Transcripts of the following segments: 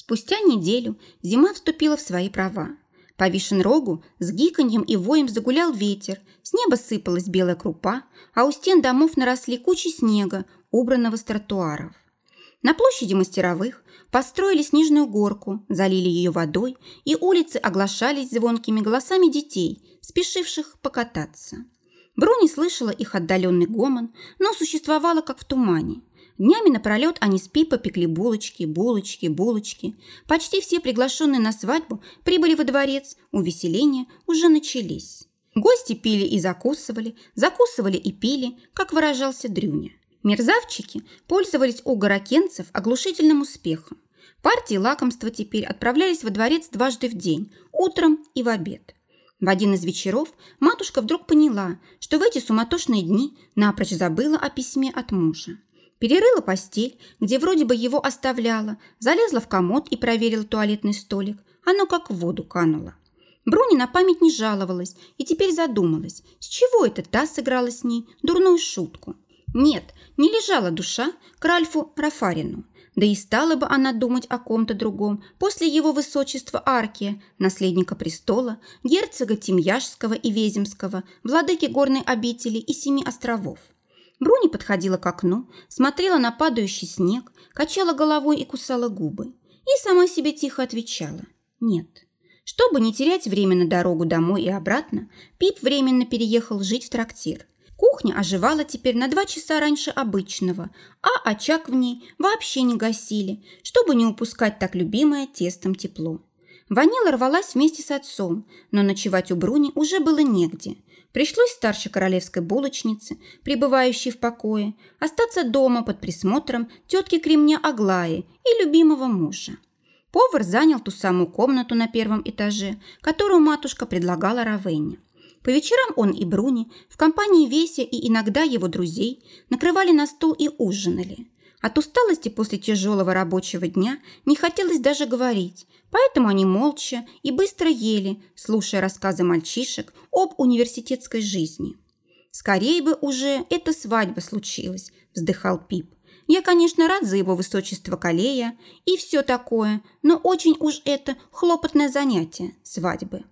Спустя неделю зима вступила в свои права. По Вишенрогу с гиканьем и воем загулял ветер, с неба сыпалась белая крупа, а у стен домов наросли кучи снега, убранного с тротуаров. На площади мастеровых построили снежную горку, залили ее водой, и улицы оглашались звонкими голосами детей, спешивших покататься. Бруни слышала их отдаленный гомон, но существовала как в тумане. Днями напролет они с Пипа пекли булочки, булочки, булочки. Почти все приглашенные на свадьбу прибыли во дворец, увеселения уже начались. Гости пили и закусывали, закусывали и пили, как выражался Дрюня. Мерзавчики пользовались у горокенцев оглушительным успехом. Партии лакомства теперь отправлялись во дворец дважды в день, утром и в обед. В один из вечеров матушка вдруг поняла, что в эти суматошные дни напрочь забыла о письме от мужа. Перерыла постель, где вроде бы его оставляла, залезла в комод и проверила туалетный столик. Оно как в воду кануло. Бруни на память не жаловалась и теперь задумалась, с чего это та сыграла с ней дурную шутку. Нет, не лежала душа к Ральфу Рафарину. Да и стала бы она думать о ком-то другом после его высочества Аркия, наследника престола, герцога Тимьяжского и Веземского, владыки горной обители и семи островов. Бруни подходила к окну, смотрела на падающий снег, качала головой и кусала губы. И сама себе тихо отвечала «нет». Чтобы не терять время на дорогу домой и обратно, Пип временно переехал жить в трактир. Кухня оживала теперь на два часа раньше обычного, а очаг в ней вообще не гасили, чтобы не упускать так любимое тестом тепло. Ванила рвалась вместе с отцом, но ночевать у Бруни уже было негде. Пришлось старшей королевской булочнице, пребывающей в покое, остаться дома под присмотром тетки Кремня Аглаи и любимого мужа. Повар занял ту самую комнату на первом этаже, которую матушка предлагала Равенне. По вечерам он и Бруни в компании Веся и иногда его друзей накрывали на стол и ужинали. От усталости после тяжелого рабочего дня не хотелось даже говорить, поэтому они молча и быстро ели, слушая рассказы мальчишек об университетской жизни. «Скорее бы уже эта свадьба случилась», – вздыхал Пип. «Я, конечно, рад за его высочество Калея и все такое, но очень уж это хлопотное занятие – свадьбы».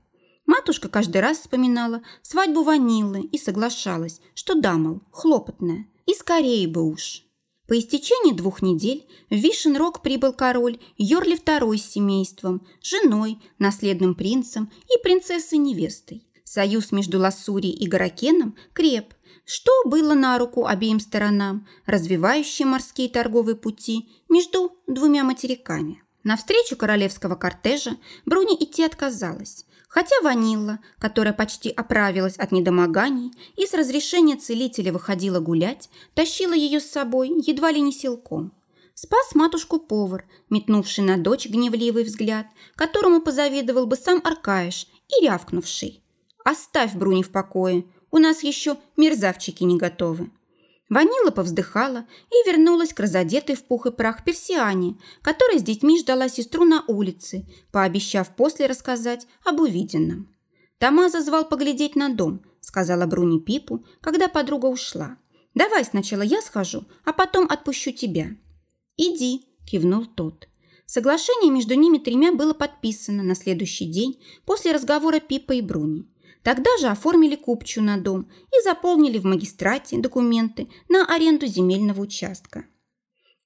Матушка каждый раз вспоминала свадьбу Ванилы и соглашалась, что да, мол, хлопотная, и скорее бы уж. По истечении двух недель в Вишенрог прибыл король Йорли II с семейством, женой, наследным принцем и принцессой-невестой. Союз между Лассурией и Гаракеном креп, что было на руку обеим сторонам, развивающие морские торговые пути между двумя материками. На встречу королевского кортежа Бруни идти отказалась, хотя Ванилла, которая почти оправилась от недомоганий и с разрешения целителя выходила гулять, тащила ее с собой едва ли не силком. Спас матушку повар, метнувший на дочь гневливый взгляд, которому позавидовал бы сам Аркаиш и рявкнувший. «Оставь Бруни в покое, у нас еще мерзавчики не готовы». Ванила повздыхала и вернулась к разодетой в пух и прах персиане, которая с детьми ждала сестру на улице, пообещав после рассказать об увиденном. «Тамаза звал поглядеть на дом», – сказала Бруни Пипу, когда подруга ушла. «Давай сначала я схожу, а потом отпущу тебя». «Иди», – кивнул тот. Соглашение между ними тремя было подписано на следующий день после разговора Пипа и Бруни. Тогда же оформили купчу на дом и заполнили в магистрате документы на аренду земельного участка.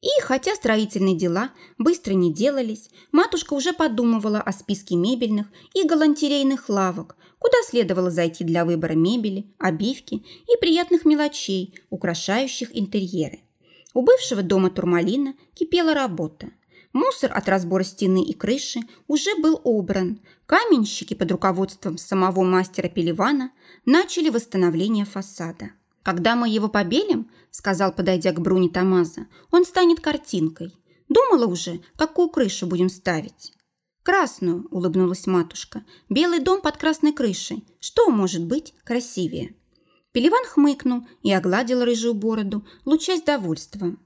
И хотя строительные дела быстро не делались, матушка уже подумывала о списке мебельных и галантерейных лавок, куда следовало зайти для выбора мебели, обивки и приятных мелочей, украшающих интерьеры. У бывшего дома Турмалина кипела работа. Мусор от разбора стены и крыши уже был убран. Каменщики под руководством самого мастера Пеливана начали восстановление фасада. «Когда мы его побелим, — сказал, подойдя к Бруни Тамаза, — он станет картинкой. Думала уже, какую крышу будем ставить?» «Красную», — улыбнулась матушка. «Белый дом под красной крышей. Что может быть красивее?» Пеливан хмыкнул и огладил рыжую бороду, лучась довольством.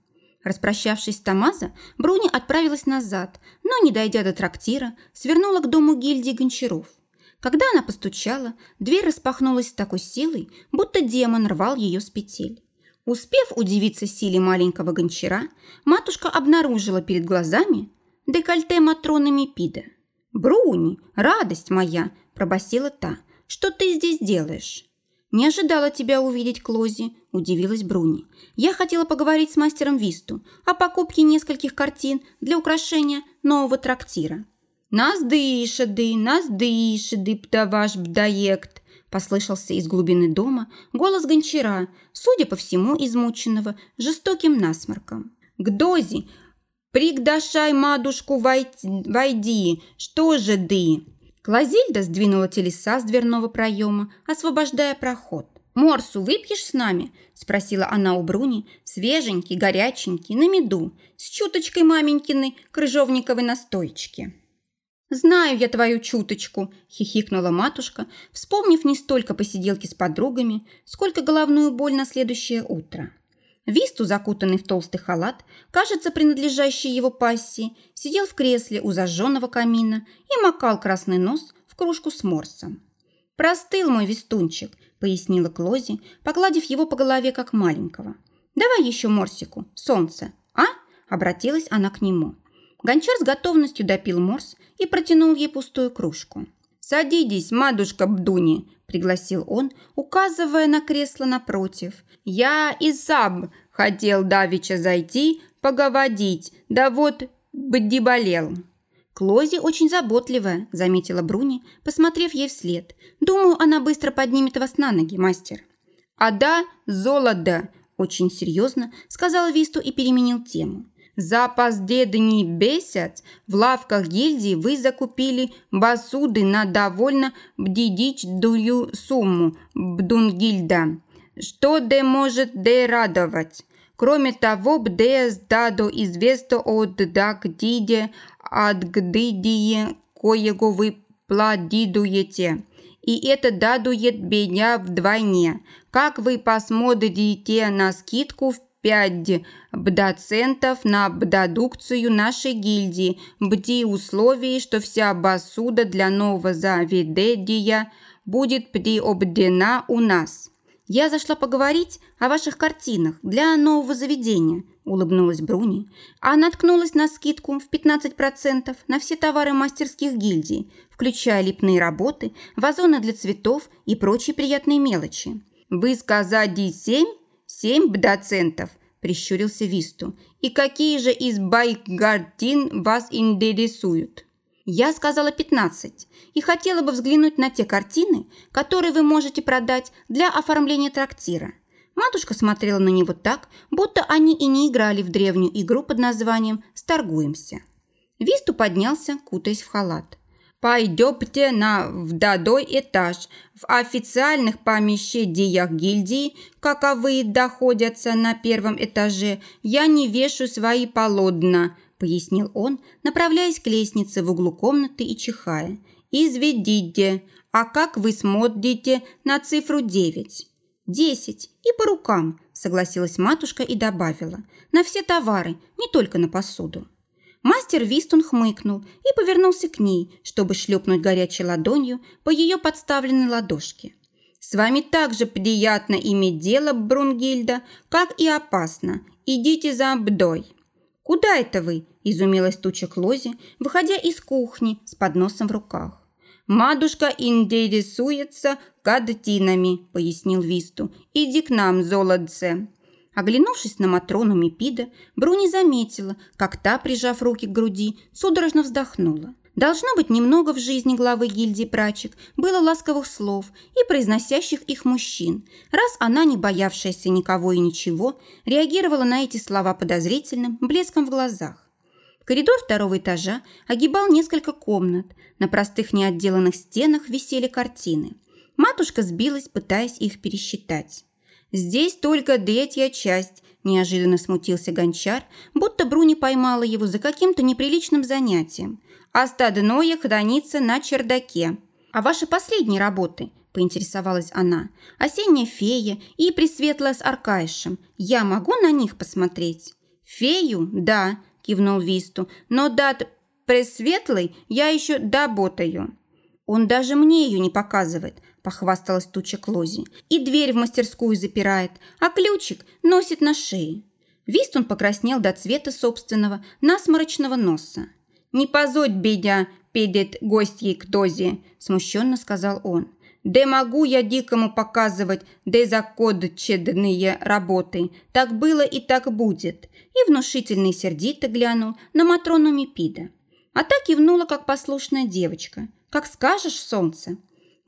Распрощавшись с Тамаза, Бруни отправилась назад, но, не дойдя до трактира, свернула к дому гильдии гончаров. Когда она постучала, дверь распахнулась с такой силой, будто демон рвал ее с петель. Успев удивиться силе маленького гончара, матушка обнаружила перед глазами декольте Матроны Мипида. «Бруни, радость моя!» – пробасила та. «Что ты здесь делаешь?» «Не ожидала тебя увидеть, Клози», – удивилась Бруни. «Я хотела поговорить с мастером Висту о покупке нескольких картин для украшения нового трактира». «Нас дышады, нас дышады, ваш бдаект», – послышался из глубины дома голос гончара, судя по всему, измученного жестоким насморком. «К дозе! Пригдашай мадушку войди! Что же ды?» Клозильда сдвинула телеса с дверного проема, освобождая проход. «Морсу выпьешь с нами?» – спросила она у Бруни, свеженький, горяченький, на меду, с чуточкой маменькиной крыжовниковой настойчики. «Знаю я твою чуточку», – хихикнула матушка, вспомнив не столько посиделки с подругами, сколько головную боль на следующее утро. Висту, закутанный в толстый халат, кажется, принадлежащий его пассии, сидел в кресле у зажженного камина и макал красный нос в кружку с морсом. «Простыл мой вестунчик», – пояснила Клози, погладив его по голове, как маленького. «Давай еще морсику, солнце, а?» – обратилась она к нему. Гончар с готовностью допил морс и протянул ей пустую кружку. «Садитесь, матушка Бдуни», – пригласил он, указывая на кресло напротив. «Я и сам хотел давеча зайти, поговорить, да вот бди болел». «Клози очень заботливая», – заметила Бруни, посмотрев ей вслед. «Думаю, она быстро поднимет вас на ноги, мастер». «А да, золото!» – очень серьезно сказал Висту и переменил тему. За последний месяц в лавках гильдии вы закупили басуды на довольно бдидичную сумму бдунгильда. Что де может де радовать? Кроме того, бде сдадо известно от дагдиде от гдидие, коего вы плодидуете. И это дадует меня вдвойне. Как вы посмотрите на скидку в 5 бдоцентов на бдодукцию нашей гильдии, бди условии, что вся басуда для нового заведения будет приобдена у нас. Я зашла поговорить о ваших картинах для нового заведения, улыбнулась Бруни, а наткнулась на скидку в 15% на все товары мастерских гильдий, включая липные работы, вазоны для цветов и прочие приятные мелочи. Вы сказали семь? «Семь бдоцентов», – прищурился Висту. «И какие же из байкартин вас интересуют?» «Я сказала пятнадцать и хотела бы взглянуть на те картины, которые вы можете продать для оформления трактира». Матушка смотрела на него так, будто они и не играли в древнюю игру под названием «Сторгуемся». Висту поднялся, кутаясь в халат. Пойдемте на вдадой этаж. В официальных помещениях гильдии, каковые доходятся на первом этаже, я не вешу свои полотна, пояснил он, направляясь к лестнице в углу комнаты и чихая. Изведите. А как вы смотрите на цифру девять? «Десять. И по рукам», – согласилась матушка и добавила. «На все товары, не только на посуду». Мастер Вистон хмыкнул и повернулся к ней, чтобы шлепнуть горячей ладонью по ее подставленной ладошке. «С вами так же приятно иметь дело, Брунгильда, как и опасно. Идите за бдой». «Куда это вы?» – изумилась туча Клози, выходя из кухни с подносом в руках. «Мадушка интересуется кадтинами», – пояснил Висту. «Иди к нам, золотце». Оглянувшись на Матрону Мипида, Бруни заметила, как та, прижав руки к груди, судорожно вздохнула. Должно быть, немного в жизни главы гильдии прачек было ласковых слов и произносящих их мужчин, раз она, не боявшаяся никого и ничего, реагировала на эти слова подозрительным блеском в глазах. Коридор второго этажа огибал несколько комнат. На простых неотделанных стенах висели картины. Матушка сбилась, пытаясь их пересчитать. «Здесь только третья часть», – неожиданно смутился гончар, будто Бруни поймала его за каким-то неприличным занятием. «Остальное хранится на чердаке». «А ваши последние работы?» – поинтересовалась она. «Осенняя фея и Пресветлая с Аркаишем. Я могу на них посмотреть?» «Фею? Да», – кивнул Висту. «Но дат Пресветлой я еще доботаю». «Он даже мне ее не показывает похвасталась туча Клози. «И дверь в мастерскую запирает, а ключик носит на шее». Вистон покраснел до цвета собственного насморочного носа. не позорь бедя перед гостьей к дозе», – смущенно сказал он. «Да могу я дикому показывать дезакодчедные работы. Так было и так будет». И внушительно и сердито глянул на Матрону Мипида. А так кивнула, как послушная девочка. «Как скажешь, солнце».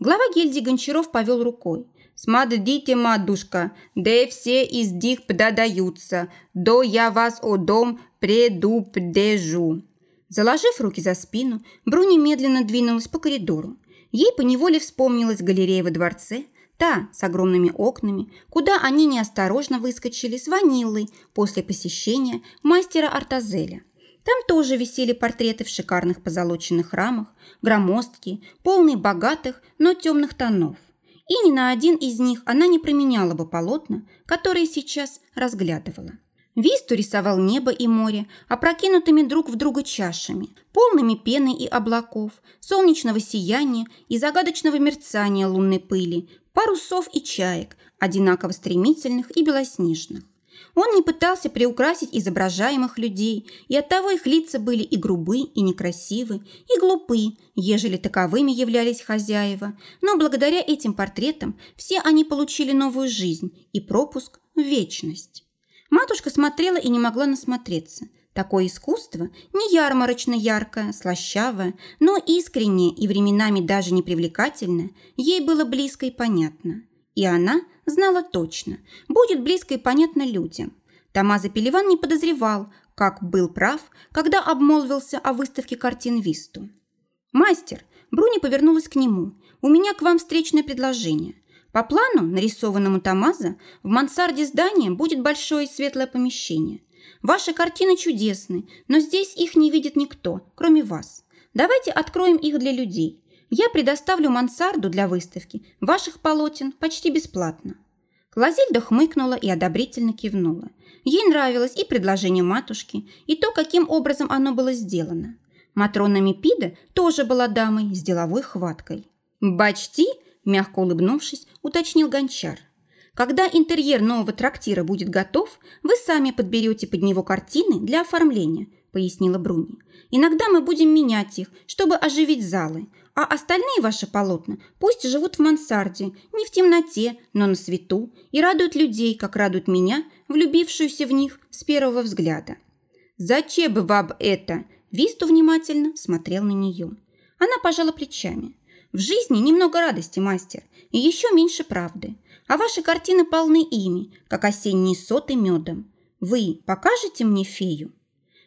Глава гильдии Гончаров повел рукой. «Смотрите, матушка, да все из них подадаются, до я вас о дом предупрежу». Заложив руки за спину, Бруни медленно двинулась по коридору. Ей поневоле вспомнилась галерея во дворце, та с огромными окнами, куда они неосторожно выскочили с ваниллой после посещения мастера Артазеля. Там тоже висели портреты в шикарных позолоченных рамах, громоздкие, полные богатых, но темных тонов. И ни на один из них она не променяла бы полотна, которые сейчас разглядывала. Висту рисовал небо и море, опрокинутыми друг в друга чашами, полными пены и облаков, солнечного сияния и загадочного мерцания лунной пыли, парусов и чаек, одинаково стремительных и белоснежных. Он не пытался приукрасить изображаемых людей, и оттого их лица были и грубы, и некрасивы, и глупы, ежели таковыми являлись хозяева. Но благодаря этим портретам все они получили новую жизнь и пропуск в вечность. Матушка смотрела и не могла насмотреться. Такое искусство не ярмарочно яркое, слащавое, но искреннее и временами даже непривлекательное, ей было близко и понятно. И она знала точно, будет близко и понятно людям. Тамаза Пеливан не подозревал, как был прав, когда обмолвился о выставке картин Висту. «Мастер!» Бруни повернулась к нему. «У меня к вам встречное предложение. По плану, нарисованному Тамаза, в мансарде здания будет большое светлое помещение. Ваши картины чудесны, но здесь их не видит никто, кроме вас. Давайте откроем их для людей. Я предоставлю мансарду для выставки ваших полотен почти бесплатно». Клозильда хмыкнула и одобрительно кивнула. Ей нравилось и предложение матушки, и то, каким образом оно было сделано. Матрона Мипида тоже была дамой с деловой хваткой. «Бачти?» мягко улыбнувшись, уточнил гончар. Когда интерьер нового трактира будет готов, вы сами подберете под него картины для оформления, пояснила Бруни. Иногда мы будем менять их, чтобы оживить залы, а остальные ваши полотна пусть живут в мансарде, не в темноте, но на свету, и радуют людей, как радуют меня, влюбившуюся в них с первого взгляда. «Зачем бы вам это?» Висту внимательно смотрел на нее. Она пожала плечами. В жизни немного радости, мастер, и еще меньше правды. А ваши картины полны ими, как осенние соты медом. Вы покажете мне фею?»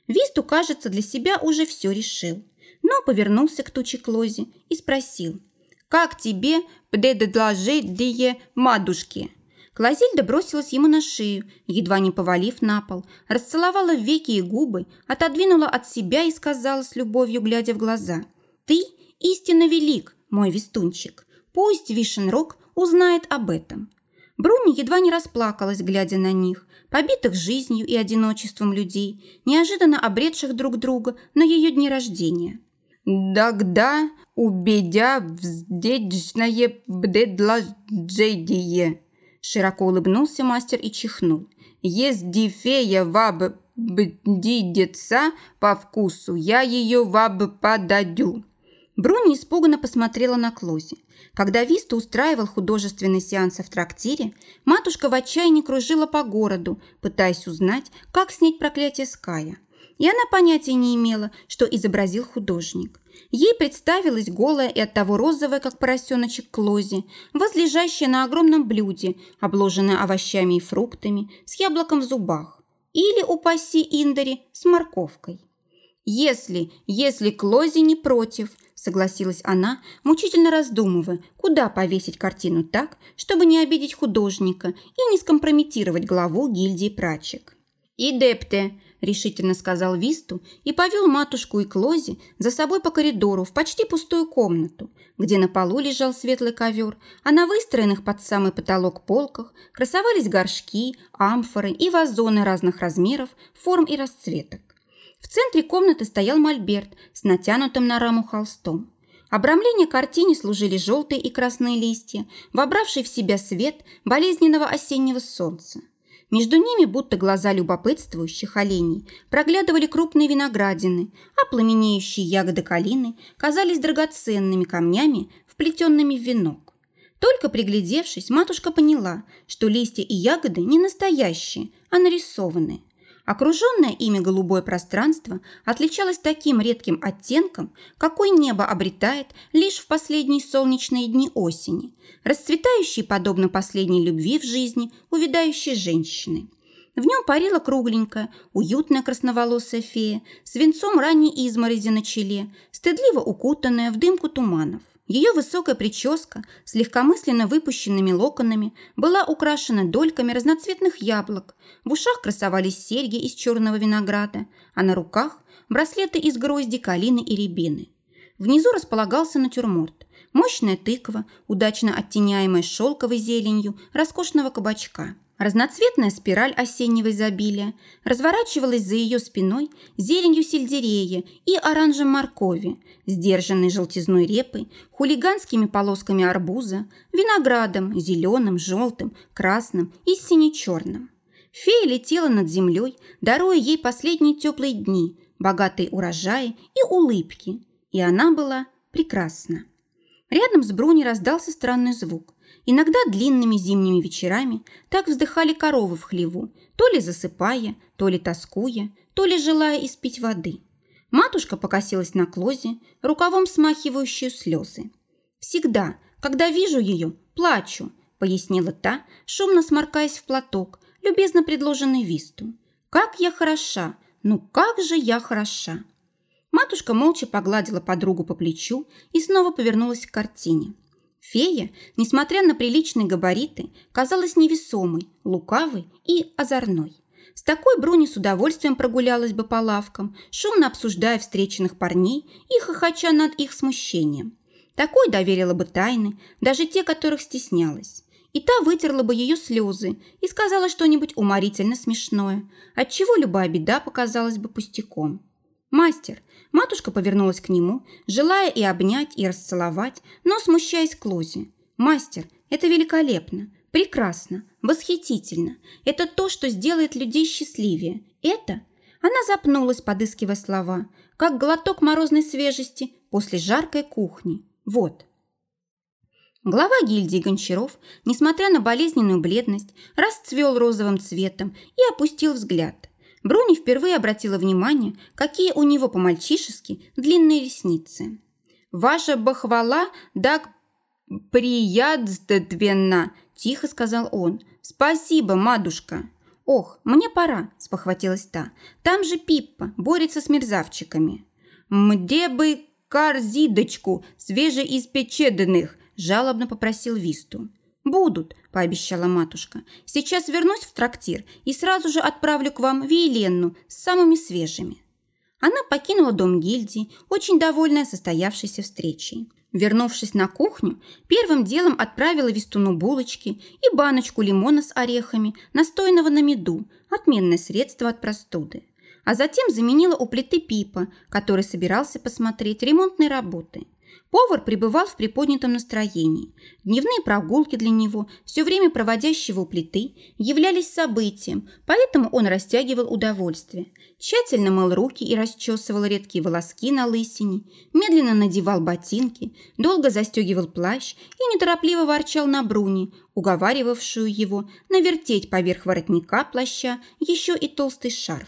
Висту, кажется, для себя уже все решил, но повернулся к туче Клозе и спросил, «Как тебе предложение мадушки?» Клозильда бросилась ему на шею, едва не повалив на пол, расцеловала веки и губы, отодвинула от себя и сказала с любовью, глядя в глаза, «Ты истинно велик, мой вестунчик. Пусть Вишенрог узнает об этом. Бруни едва не расплакалась, глядя на них, побитых жизнью и одиночеством людей, неожиданно обретших друг друга на ее дни рождения. «Тогда убедя вздечное бдедложедие», широко улыбнулся мастер и чихнул. «Если фея ваб бдидется по вкусу, я ее ваб подадю». Бруни испуганно посмотрела на Клози. Когда Виста устраивал художественный сеанс в трактире, матушка в отчаянии кружила по городу, пытаясь узнать, как снять проклятие Ская. И она понятия не имела, что изобразил художник. Ей представилась голая и оттого розовая, как поросеночек Клози, возлежащая на огромном блюде, обложенная овощами и фруктами, с яблоком в зубах. Или, упаси Индори, с морковкой. Если, если Клози не против, согласилась она, мучительно раздумывая, куда повесить картину так, чтобы не обидеть художника и не скомпрометировать главу гильдии прачек. «И депте», – решительно сказал Висту и повел матушку и Клози за собой по коридору в почти пустую комнату, где на полу лежал светлый ковер, а на выстроенных под самый потолок полках красовались горшки, амфоры и вазоны разных размеров, форм и расцветок. В центре комнаты стоял мольберт с натянутым на раму холстом. Обрамление картине служили желтые и красные листья, вобравшие в себя свет болезненного осеннего солнца. Между ними, будто глаза любопытствующих оленей, проглядывали крупные виноградины, а пламенеющие ягоды калины казались драгоценными камнями, вплетенными в венок. Только приглядевшись, матушка поняла, что листья и ягоды не настоящие, а нарисованные. Окруженное ими голубое пространство отличалось таким редким оттенком, какой небо обретает лишь в последние солнечные дни осени, расцветающие подобно последней любви в жизни увядающей женщины. В нем парила кругленькая, уютная красноволосая фея с венцом ранней изморози на челе, стыдливо укутанная в дымку туманов. Ее высокая прическа с легкомысленно выпущенными локонами была украшена дольками разноцветных яблок, в ушах красовались серьги из черного винограда, а на руках – браслеты из грозди, калины и рябины. Внизу располагался натюрморт, мощная тыква, удачно оттеняемая шелковой зеленью роскошного кабачка – Разноцветная спираль осеннего изобилия разворачивалась за ее спиной зеленью сельдерея и оранжем моркови, сдержанной желтизной репой, хулиганскими полосками арбуза, виноградом, зеленым, желтым, красным и сине-черным. Фея летела над землей, даруя ей последние теплые дни, богатые урожаи и улыбки, и она была прекрасна. Рядом с Бруни раздался странный звук – Иногда длинными зимними вечерами так вздыхали коровы в хлеву, то ли засыпая, то ли тоскуя, то ли желая испить воды. Матушка покосилась на Клозе, рукавом смахивающую слезы. «Всегда, когда вижу ее, плачу», – пояснила та, шумно сморкаясь в платок, любезно предложенный Висту. «Как я хороша! Ну как же я хороша!» Матушка молча погладила подругу по плечу и снова повернулась к картине. Фея, несмотря на приличные габариты, казалась невесомой, лукавой и озорной. С такой Бруни с удовольствием прогулялась бы по лавкам, шумно обсуждая встреченных парней и хохоча над их смущением. Такой доверила бы тайны, даже те, которых стеснялась. И та вытерла бы ее слезы и сказала что-нибудь уморительно смешное, отчего любая беда показалась бы пустяком. «Мастер, Матушка повернулась к нему, желая и обнять, и расцеловать, но смущаясь к Лозе. «Мастер, это великолепно, прекрасно, восхитительно. Это то, что сделает людей счастливее. Это...» Она запнулась, подыскивая слова, как глоток морозной свежести после жаркой кухни. Вот. Глава гильдии гончаров, несмотря на болезненную бледность, расцвел розовым цветом и опустил взгляд. Бруни впервые обратила внимание, какие у него по-мальчишески длинные ресницы. «Ваша бахвала так приятственно!» – тихо сказал он. «Спасибо, мадушка!» «Ох, мне пора!» – спохватилась та. «Там же Пиппа борется с мерзавчиками». «Мне бы корзидочку свежеиспеченных!» – жалобно попросил Висту. «Будут», – пообещала матушка. «Сейчас вернусь в трактир и сразу же отправлю к вам Виеленну с самыми свежими». Она покинула дом гильдии, очень довольная состоявшейся встречей. Вернувшись на кухню, первым делом отправила Вестуну булочки и баночку лимона с орехами, настойного на меду, отменное средство от простуды. А затем заменила у плиты Пипа, который собирался посмотреть ремонтные работы. Повар пребывал в приподнятом настроении. Дневные прогулки для него, все время проводящего у плиты, являлись событием, поэтому он растягивал удовольствие. Тщательно мыл руки и расчесывал редкие волоски на лысине, медленно надевал ботинки, долго застегивал плащ и неторопливо ворчал на Бруни, уговаривавшую его навертеть поверх воротника плаща еще и толстый шарф.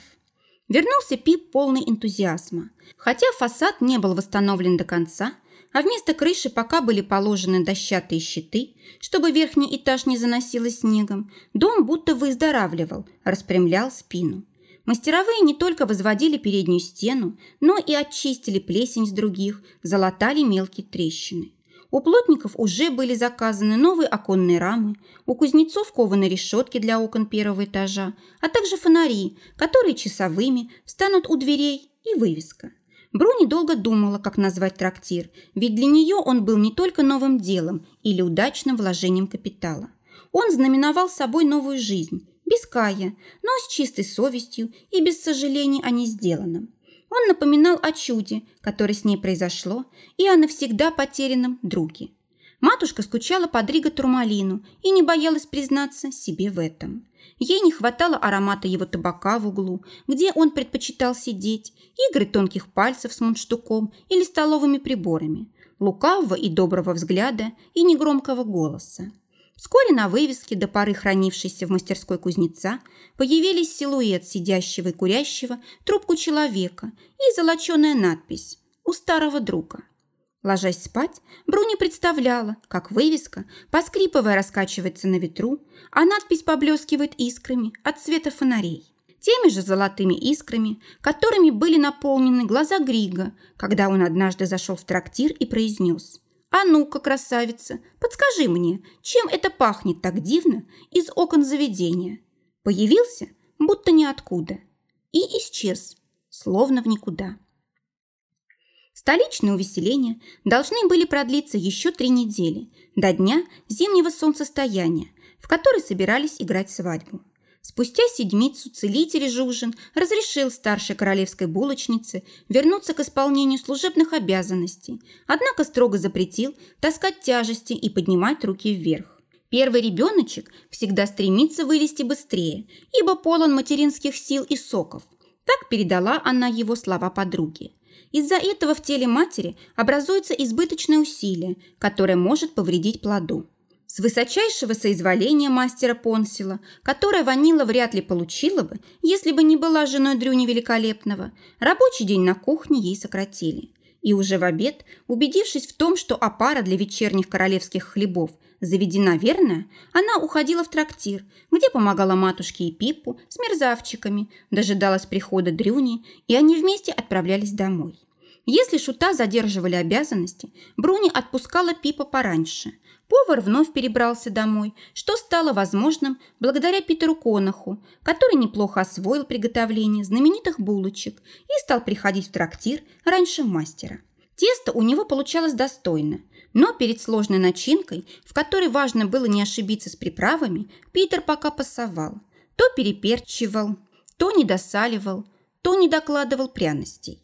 Вернулся Пип полный энтузиазма. Хотя фасад не был восстановлен до конца, а вместо крыши пока были положены дощатые щиты, чтобы верхний этаж не заносило снегом, дом будто выздоравливал, распрямлял спину. Мастеровые не только возводили переднюю стену, но и очистили плесень с других, залатали мелкие трещины. У плотников уже были заказаны новые оконные рамы, у кузнецов кованые решетки для окон первого этажа, а также фонари, которые часовыми станут у дверей и вывеска. Бруни долго думала, как назвать трактир, ведь для нее он был не только новым делом или удачным вложением капитала. Он знаменовал собой новую жизнь, без кая, но с чистой совестью и без сожалений о несделанном. Он напоминал о чуде, которое с ней произошло, и о навсегда потерянном друге. Матушка скучала по Дриго Турмалину и не боялась признаться себе в этом. Ей не хватало аромата его табака в углу, где он предпочитал сидеть, игры тонких пальцев с мундштуком или столовыми приборами, лукавого и доброго взгляда и негромкого голоса. Вскоре на вывеске, до поры хранившейся в мастерской кузнеца, появились силуэт сидящего и курящего, трубку человека и золоченая надпись «У старого друга». Ложась спать, Бруни представляла, как вывеска, поскрипывая, раскачивается на ветру, а надпись поблескивает искрами от света фонарей. Теми же золотыми искрами, которыми были наполнены глаза Грига, когда он однажды зашел в трактир и произнес «А ну-ка, красавица, подскажи мне, чем это пахнет так дивно из окон заведения?» Появился, будто ниоткуда, и исчез, словно в никуда. Столичные увеселения должны были продлиться еще три недели, до дня зимнего солнцестояния, в который собирались играть свадьбу. Спустя седмицу целитель Жужин разрешил старшей королевской булочнице вернуться к исполнению служебных обязанностей, однако строго запретил таскать тяжести и поднимать руки вверх. Первый ребеночек всегда стремится вылезти быстрее, ибо полон материнских сил и соков. Так передала она его слова подруге. Из-за этого в теле матери образуется избыточное усилие, которое может повредить плоду. С высочайшего соизволения мастера Понсила, которое Ванила вряд ли получила бы, если бы не была женой Дрюни Великолепного, рабочий день на кухне ей сократили. И уже в обед, убедившись в том, что опара для вечерних королевских хлебов заведена верная, она уходила в трактир, где помогала матушке и Пипу с мерзавчиками, дожидалась прихода Дрюни, и они вместе отправлялись домой. Если шута задерживали обязанности, Бруни отпускала Пипа пораньше. Повар вновь перебрался домой, что стало возможным благодаря Питеру Конаху, который неплохо освоил приготовление знаменитых булочек и стал приходить в трактир раньше мастера. Тесто у него получалось достойно, но перед сложной начинкой, в которой важно было не ошибиться с приправами, Питер пока пасовал. То переперчивал, то недосаливал, то не докладывал пряностей.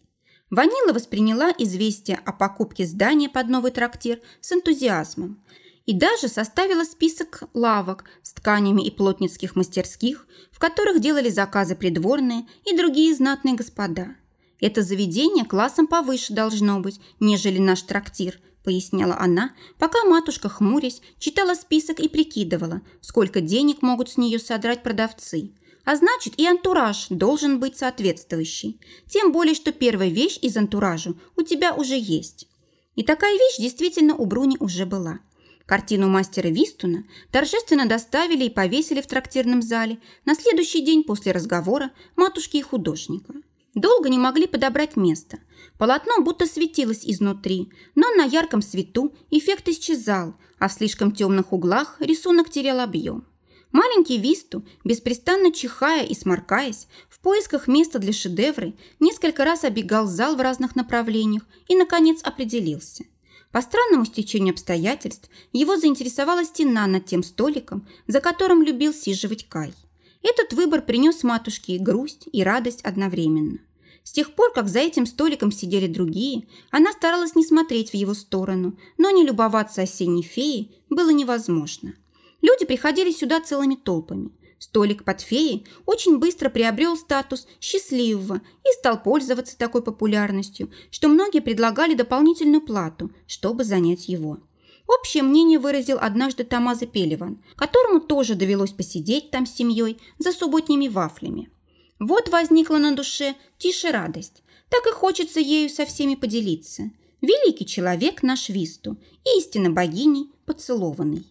Ванила восприняла известие о покупке здания под новый трактир с энтузиазмом и даже составила список лавок с тканями и плотницких мастерских, в которых делали заказы придворные и другие знатные господа. Это заведение классом повыше должно быть, нежели наш трактир, поясняла она, пока матушка, хмурясь, читала список и прикидывала, сколько денег могут с нее содрать продавцы. А значит, и антураж должен быть соответствующий. Тем более, что первая вещь из антуража у тебя уже есть. И такая вещь действительно у Бруни уже была. Картину мастера Вистуна торжественно доставили и повесили в трактирном зале на следующий день после разговора матушки и художника. Долго не могли подобрать место. Полотно будто светилось изнутри, но на ярком свету эффект исчезал, а в слишком темных углах рисунок терял объем. Маленький Висту, беспрестанно чихая и сморкаясь, в поисках места для шедевры, несколько раз обегал зал в разных направлениях и, наконец, определился. По странному стечению обстоятельств его заинтересовала стена над тем столиком, за которым любил сиживать Кай. Этот выбор принес матушке и грусть, и радость одновременно. С тех пор, как за этим столиком сидели другие, она старалась не смотреть в его сторону, но не любоваться осенней феей было невозможно. Люди приходили сюда целыми толпами. Столик под феей очень быстро приобрел статус счастливого и стал пользоваться такой популярностью, что многие предлагали дополнительную плату, чтобы занять его. Общее мнение выразил однажды Тамаза Пелеван, которому тоже довелось посидеть там с семьей за субботними вафлями. Вот возникла на душе тише радость. Так и хочется ею со всеми поделиться. Великий человек наш Висту, истинно богиней поцелованный.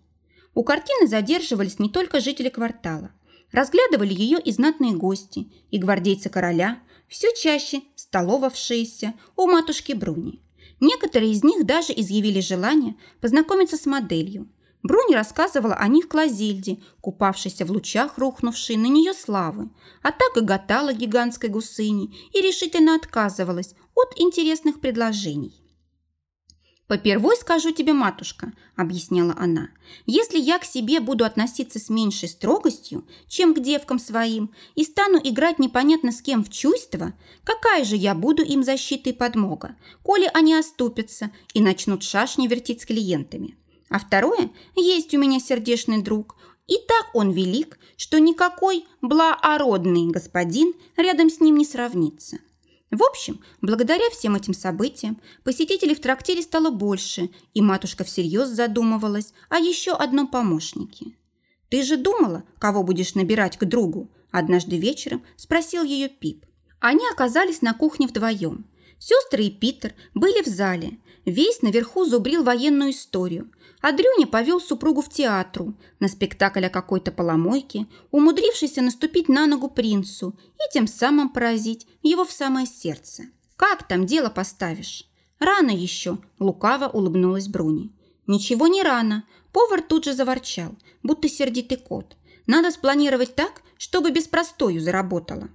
У картины задерживались не только жители квартала. Разглядывали ее и знатные гости, и гвардейцы короля, все чаще столовавшиеся у матушки Бруни. Некоторые из них даже изъявили желание познакомиться с моделью. Бруни рассказывала о них Клозильде, купавшейся в лучах рухнувшей на нее славы, а так и гатала гигантской гусыни и решительно отказывалась от интересных предложений. «Попервой скажу тебе, матушка», – объясняла она, «если я к себе буду относиться с меньшей строгостью, чем к девкам своим, и стану играть непонятно с кем в чувства, какая же я буду им защитой и подмога, коли они оступятся и начнут шашни вертеть с клиентами? А второе, есть у меня сердечный друг, и так он велик, что никакой благородный господин рядом с ним не сравнится. В общем, благодаря всем этим событиям посетителей в трактире стало больше, и матушка всерьез задумывалась о еще одном помощнике. «Ты же думала, кого будешь набирать к другу?» Однажды вечером спросил ее Пип. Они оказались на кухне вдвоем. Сестры и Питер были в зале. Весь наверху зубрил военную историю, а Дрюня повел супругу в театру, на спектакль о какой-то поломойке, умудрившейся наступить на ногу принцу и тем самым поразить его в самое сердце. «Как там дело поставишь?» «Рано еще», – лукаво улыбнулась Бруни. «Ничего не рано». Повар тут же заворчал, будто сердитый кот. «Надо спланировать так, чтобы без простою заработала».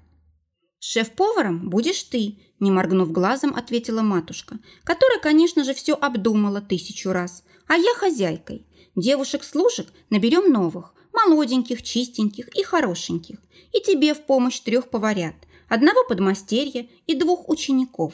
«Шеф-поваром будешь ты», – не моргнув глазом, ответила матушка, которая, конечно же, все обдумала тысячу раз, а я хозяйкой. Девушек-служек наберем новых, молоденьких, чистеньких и хорошеньких. И тебе в помощь трех поварят, одного подмастерья и двух учеников.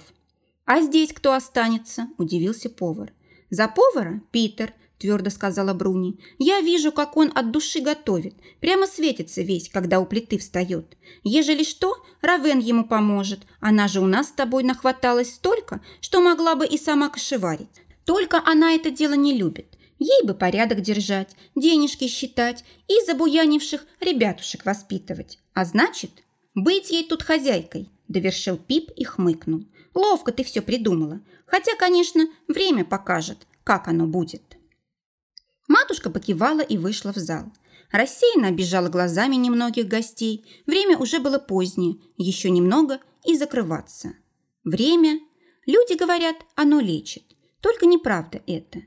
А здесь кто останется? Удивился повар. За повара Питер, твердо сказала Бруни. Я вижу, как он от души готовит. Прямо светится весь, когда у плиты встает. Ежели что, Равен ему поможет. Она же у нас с тобой нахваталась столько, что могла бы и сама кошеварить. Только она это дело не любит. Ей бы порядок держать, денежки считать и забуянивших ребятушек воспитывать. А значит, быть ей тут хозяйкой, довершил Пип и хмыкнул. Ловко ты все придумала. Хотя, конечно, время покажет, как оно будет. Матушка покивала и вышла в зал. Рассеянно обижала глазами немногих гостей. Время уже было позднее, еще немного и закрываться. Время, люди говорят, оно лечит. Только неправда это.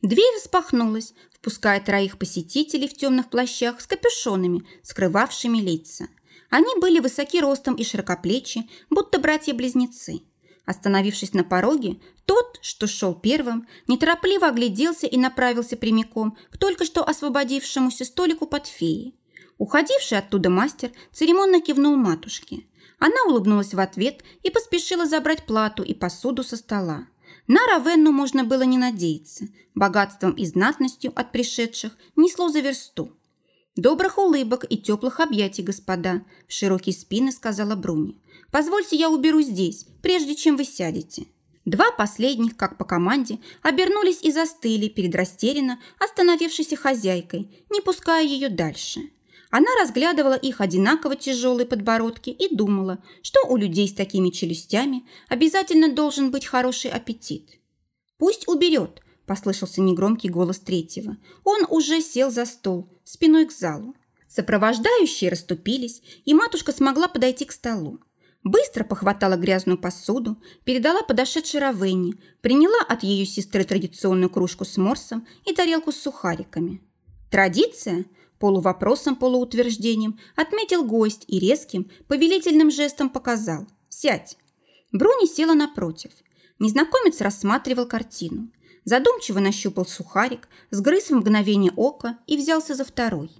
Дверь распахнулась, впуская троих посетителей в темных плащах с капюшонами, скрывавшими лица. Они были высоки ростом и широкоплечи, будто братья-близнецы. Остановившись на пороге, тот, что шел первым, неторопливо огляделся и направился прямиком к только что освободившемуся столику под феей. Уходивший оттуда мастер церемонно кивнул матушке. Она улыбнулась в ответ и поспешила забрать плату и посуду со стола. На Равенну можно было не надеяться. Богатством и знатностью от пришедших несло за версту. «Добрых улыбок и теплых объятий, господа!» В широкие спины сказала Бруни. «Позвольте, я уберу здесь, прежде чем вы сядете». Два последних, как по команде, обернулись и застыли перед растерянно остановившейся хозяйкой, не пуская ее дальше. Она разглядывала их одинаково тяжелые подбородки и думала, что у людей с такими челюстями обязательно должен быть хороший аппетит. «Пусть уберет», – послышался негромкий голос третьего. Он уже сел за стол, спиной к залу. Сопровождающие расступились, и матушка смогла подойти к столу. Быстро похватала грязную посуду, передала подошедшей Равенне, приняла от ее сестры традиционную кружку с морсом и тарелку с сухариками. Традиция – Полувопросом, полуутверждением отметил гость и резким, повелительным жестом показал «Сядь». Бруни села напротив. Незнакомец рассматривал картину. Задумчиво нащупал сухарик, сгрыз в мгновение ока и взялся за второй.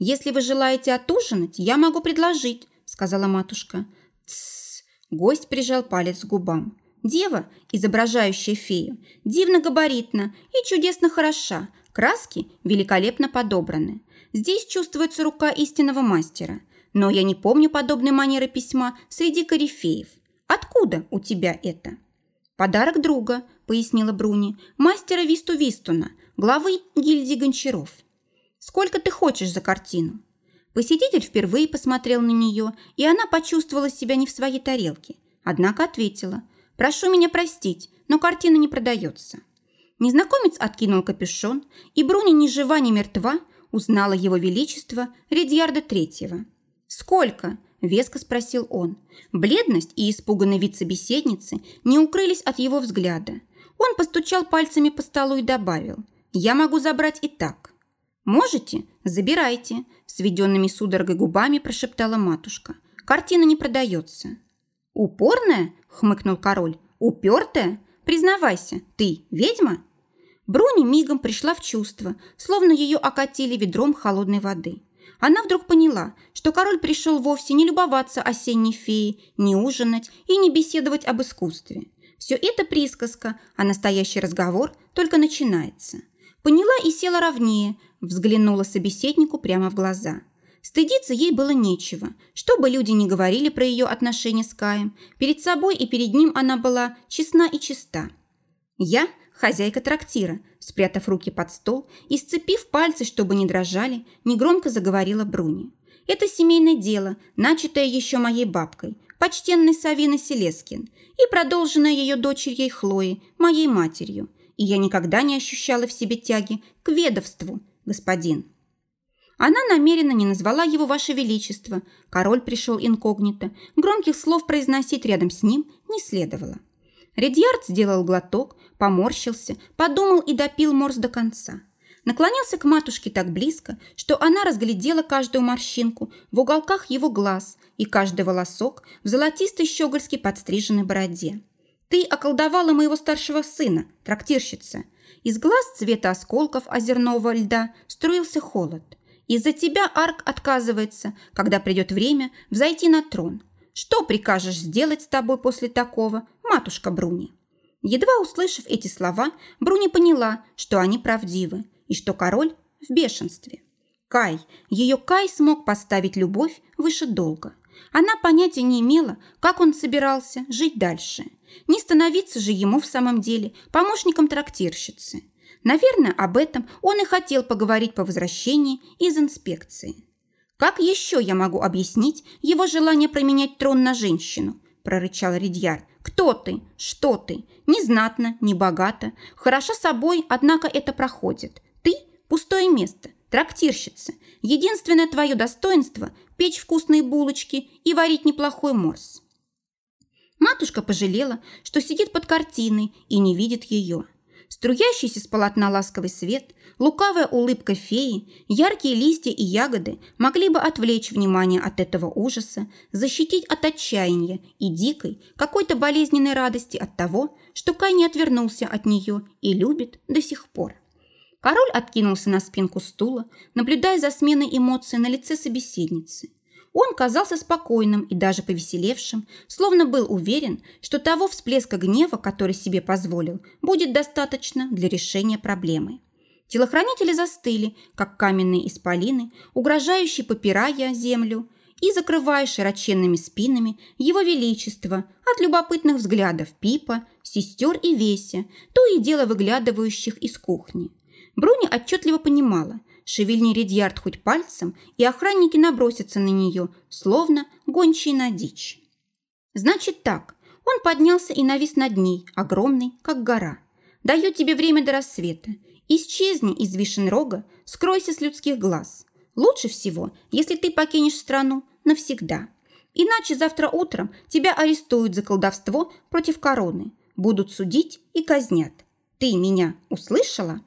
«Если вы желаете отужинать, я могу предложить», – сказала матушка. «Тссс!» – гость прижал палец к губам. «Дева, изображающая фею, дивно габаритна и чудесно хороша, краски великолепно подобраны. Здесь чувствуется рука истинного мастера. Но я не помню подобной манеры письма среди корифеев. Откуда у тебя это?» «Подарок друга», – пояснила Бруни, – «мастера Висту Вистуна, главы гильдии гончаров». «Сколько ты хочешь за картину?» Посетитель впервые посмотрел на нее, и она почувствовала себя не в своей тарелке. Однако ответила, «Прошу меня простить, но картина не продается». Незнакомец откинул капюшон, и Бруни ни жива, ни мертва – узнала его величество Редьярда Третьего. «Сколько?» – веско спросил он. Бледность и испуганный вид собеседницы не укрылись от его взгляда. Он постучал пальцами по столу и добавил. «Я могу забрать и так». «Можете? Забирайте», – сведенными судорогой губами прошептала матушка. «Картина не продается». «Упорная?» – хмыкнул король. «Упертая? Признавайся, ты ведьма?» Бруни мигом пришла в чувство, словно ее окатили ведром холодной воды. Она вдруг поняла, что король пришел вовсе не любоваться осенней феей, не ужинать и не беседовать об искусстве. Все это присказка, а настоящий разговор только начинается. Поняла и села ровнее, взглянула собеседнику прямо в глаза. Стыдиться ей было нечего. Что бы люди ни говорили про ее отношения с Каем, перед собой и перед ним она была честна и чиста. «Я хозяйка трактира», спрятав руки под стол и сцепив пальцы, чтобы не дрожали, негромко заговорила Бруни. «Это семейное дело, начатое еще моей бабкой, почтенной Савиной Селескин, и продолженное ее дочерьей Хлоей, моей матерью и я никогда не ощущала в себе тяги к ведовству, господин. Она намеренно не назвала его «Ваше Величество». Король пришел инкогнито. Громких слов произносить рядом с ним не следовало. Редьярд сделал глоток, поморщился, подумал и допил морс до конца. Наклонился к матушке так близко, что она разглядела каждую морщинку в уголках его глаз и каждый волосок в золотистой щегольски подстриженной бороде. Ты околдовала моего старшего сына, трактирщица. Из глаз цвета осколков озерного льда струился холод. Из-за тебя Арк отказывается, когда придет время, взойти на трон. Что прикажешь сделать с тобой после такого, матушка Бруни?» Едва услышав эти слова, Бруни поняла, что они правдивы и что король в бешенстве. Кай, ее Кай смог поставить любовь выше долга. Она понятия не имела, как он собирался жить дальше. Не становиться же ему в самом деле помощником трактирщицы. Наверное, об этом он и хотел поговорить по возвращении из инспекции. «Как еще я могу объяснить его желание променять трон на женщину?» – прорычал Ридьяр. «Кто ты? Что ты? Не знатно, не богато. Хороша собой, однако это проходит. Ты – пустое место, трактирщица. Единственное твое достоинство – печь вкусные булочки и варить неплохой морс. Матушка пожалела, что сидит под картиной и не видит ее. Струящийся с полотна ласковый свет, лукавая улыбка феи, яркие листья и ягоды могли бы отвлечь внимание от этого ужаса, защитить от отчаяния и дикой, какой-то болезненной радости от того, что Кай не отвернулся от нее и любит до сих пор. Король откинулся на спинку стула, наблюдая за сменой эмоций на лице собеседницы. Он казался спокойным и даже повеселевшим, словно был уверен, что того всплеска гнева, который себе позволил, будет достаточно для решения проблемы. Телохранители застыли, как каменные исполины, угрожающие попирая землю и закрывая широченными спинами его величество от любопытных взглядов Пипа, сестер и Веся, то и дело выглядывающих из кухни. Бруни отчетливо понимала – Шевельни Редьярд хоть пальцем, и охранники набросятся на нее, словно гончие на дичь. Значит так, он поднялся и навис над ней, огромный, как гора. Даю тебе время до рассвета. Исчезни из вишен рога, скройся с людских глаз. Лучше всего, если ты покинешь страну навсегда. Иначе завтра утром тебя арестуют за колдовство против короны, будут судить и казнят. Ты меня услышала?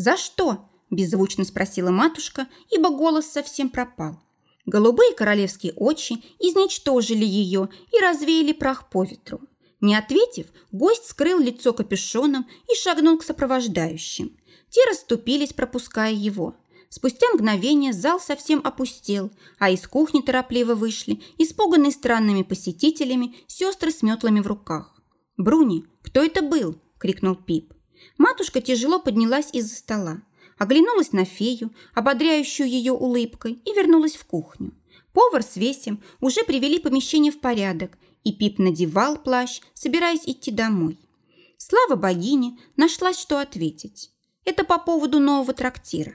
За что? Беззвучно спросила матушка, ибо голос совсем пропал. Голубые королевские очи изничтожили ее и развеяли прах по ветру. Не ответив, гость скрыл лицо капюшоном и шагнул к сопровождающим. Те расступились, пропуская его. Спустя мгновение зал совсем опустел, а из кухни торопливо вышли, испуганные странными посетителями, сестры с метлами в руках. «Бруни, кто это был?» – крикнул Пип. Матушка тяжело поднялась из-за стола оглянулась на фею, ободряющую ее улыбкой, и вернулась в кухню. Повар с Весем уже привели помещение в порядок, и Пип надевал плащ, собираясь идти домой. Слава богине, нашлась, что ответить. Это по поводу нового трактира.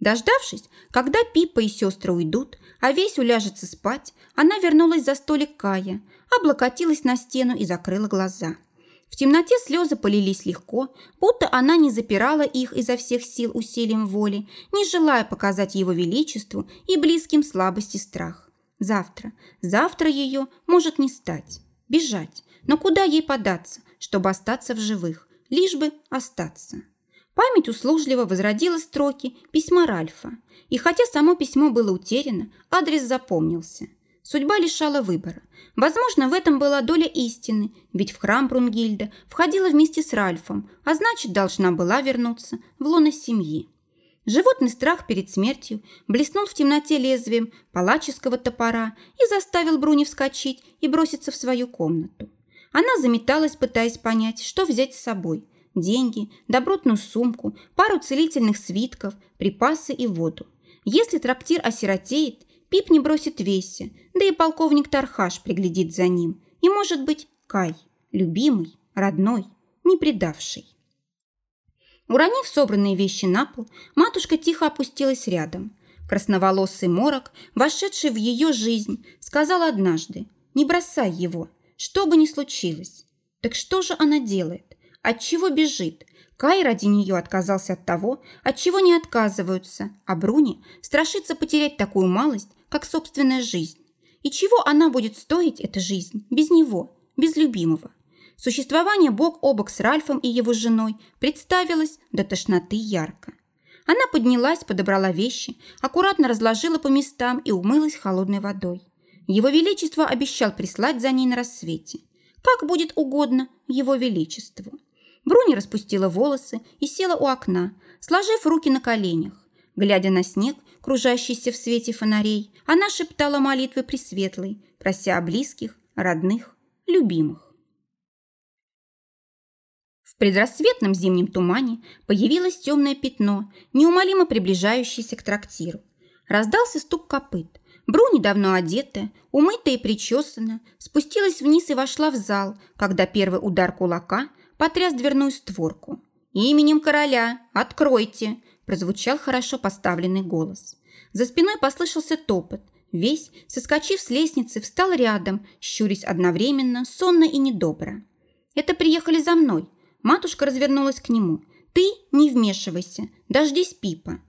Дождавшись, когда Пипа и сестры уйдут, а Весь уляжется спать, она вернулась за столик Кая, облокотилась на стену и закрыла глаза. В темноте слезы полились легко, будто она не запирала их изо всех сил усилием воли, не желая показать его величеству и близким слабости страх. Завтра, завтра ее может не стать. Бежать. Но куда ей податься, чтобы остаться в живых? Лишь бы остаться. Память услужливо возродила строки письма Ральфа. И хотя само письмо было утеряно, адрес запомнился. Судьба лишала выбора. Возможно, в этом была доля истины, ведь в храм Брунгильда входила вместе с Ральфом, а значит, должна была вернуться в лоно семьи. Животный страх перед смертью блеснул в темноте лезвием палаческого топора и заставил Бруни вскочить и броситься в свою комнату. Она заметалась, пытаясь понять, что взять с собой. деньги, добротную сумку, пару целительных свитков, припасы и воду. Если трактир осиротеет, Пип не бросит Весе, да и полковник Тархаш приглядит за ним. И, может быть, Кай, любимый, родной, не предавший. Уронив собранные вещи на пол, матушка тихо опустилась рядом. Красноволосый морок, вошедший в ее жизнь, сказал однажды «Не бросай его, что бы ни случилось». Так что же она делает? От чего бежит? Кай ради нее отказался от того, от чего не отказываются, а Бруни страшится потерять такую малость, как собственная жизнь. И чего она будет стоить, эта жизнь, без него, без любимого? Существование бок о бок с Ральфом и его женой представилось до тошноты ярко. Она поднялась, подобрала вещи, аккуратно разложила по местам и умылась холодной водой. Его Величество обещал прислать за ней на рассвете. Как будет угодно Его Величеству. Бруни распустила волосы и села у окна, сложив руки на коленях. Глядя на снег, кружащийся в свете фонарей, она шептала молитвы Пресветлой, прося о близких, родных, любимых. В предрассветном зимнем тумане появилось темное пятно, неумолимо приближающееся к трактиру. Раздался стук копыт. Бруни, давно одетая, умытая и причесана, спустилась вниз и вошла в зал, когда первый удар кулака потряс дверную створку. «Именем короля! Откройте!» Прозвучал хорошо поставленный голос. За спиной послышался топот. Весь, соскочив с лестницы, встал рядом, щурясь одновременно, сонно и недобро. «Это приехали за мной», Матушка развернулась к нему. «Ты не вмешивайся, дождись Пипа».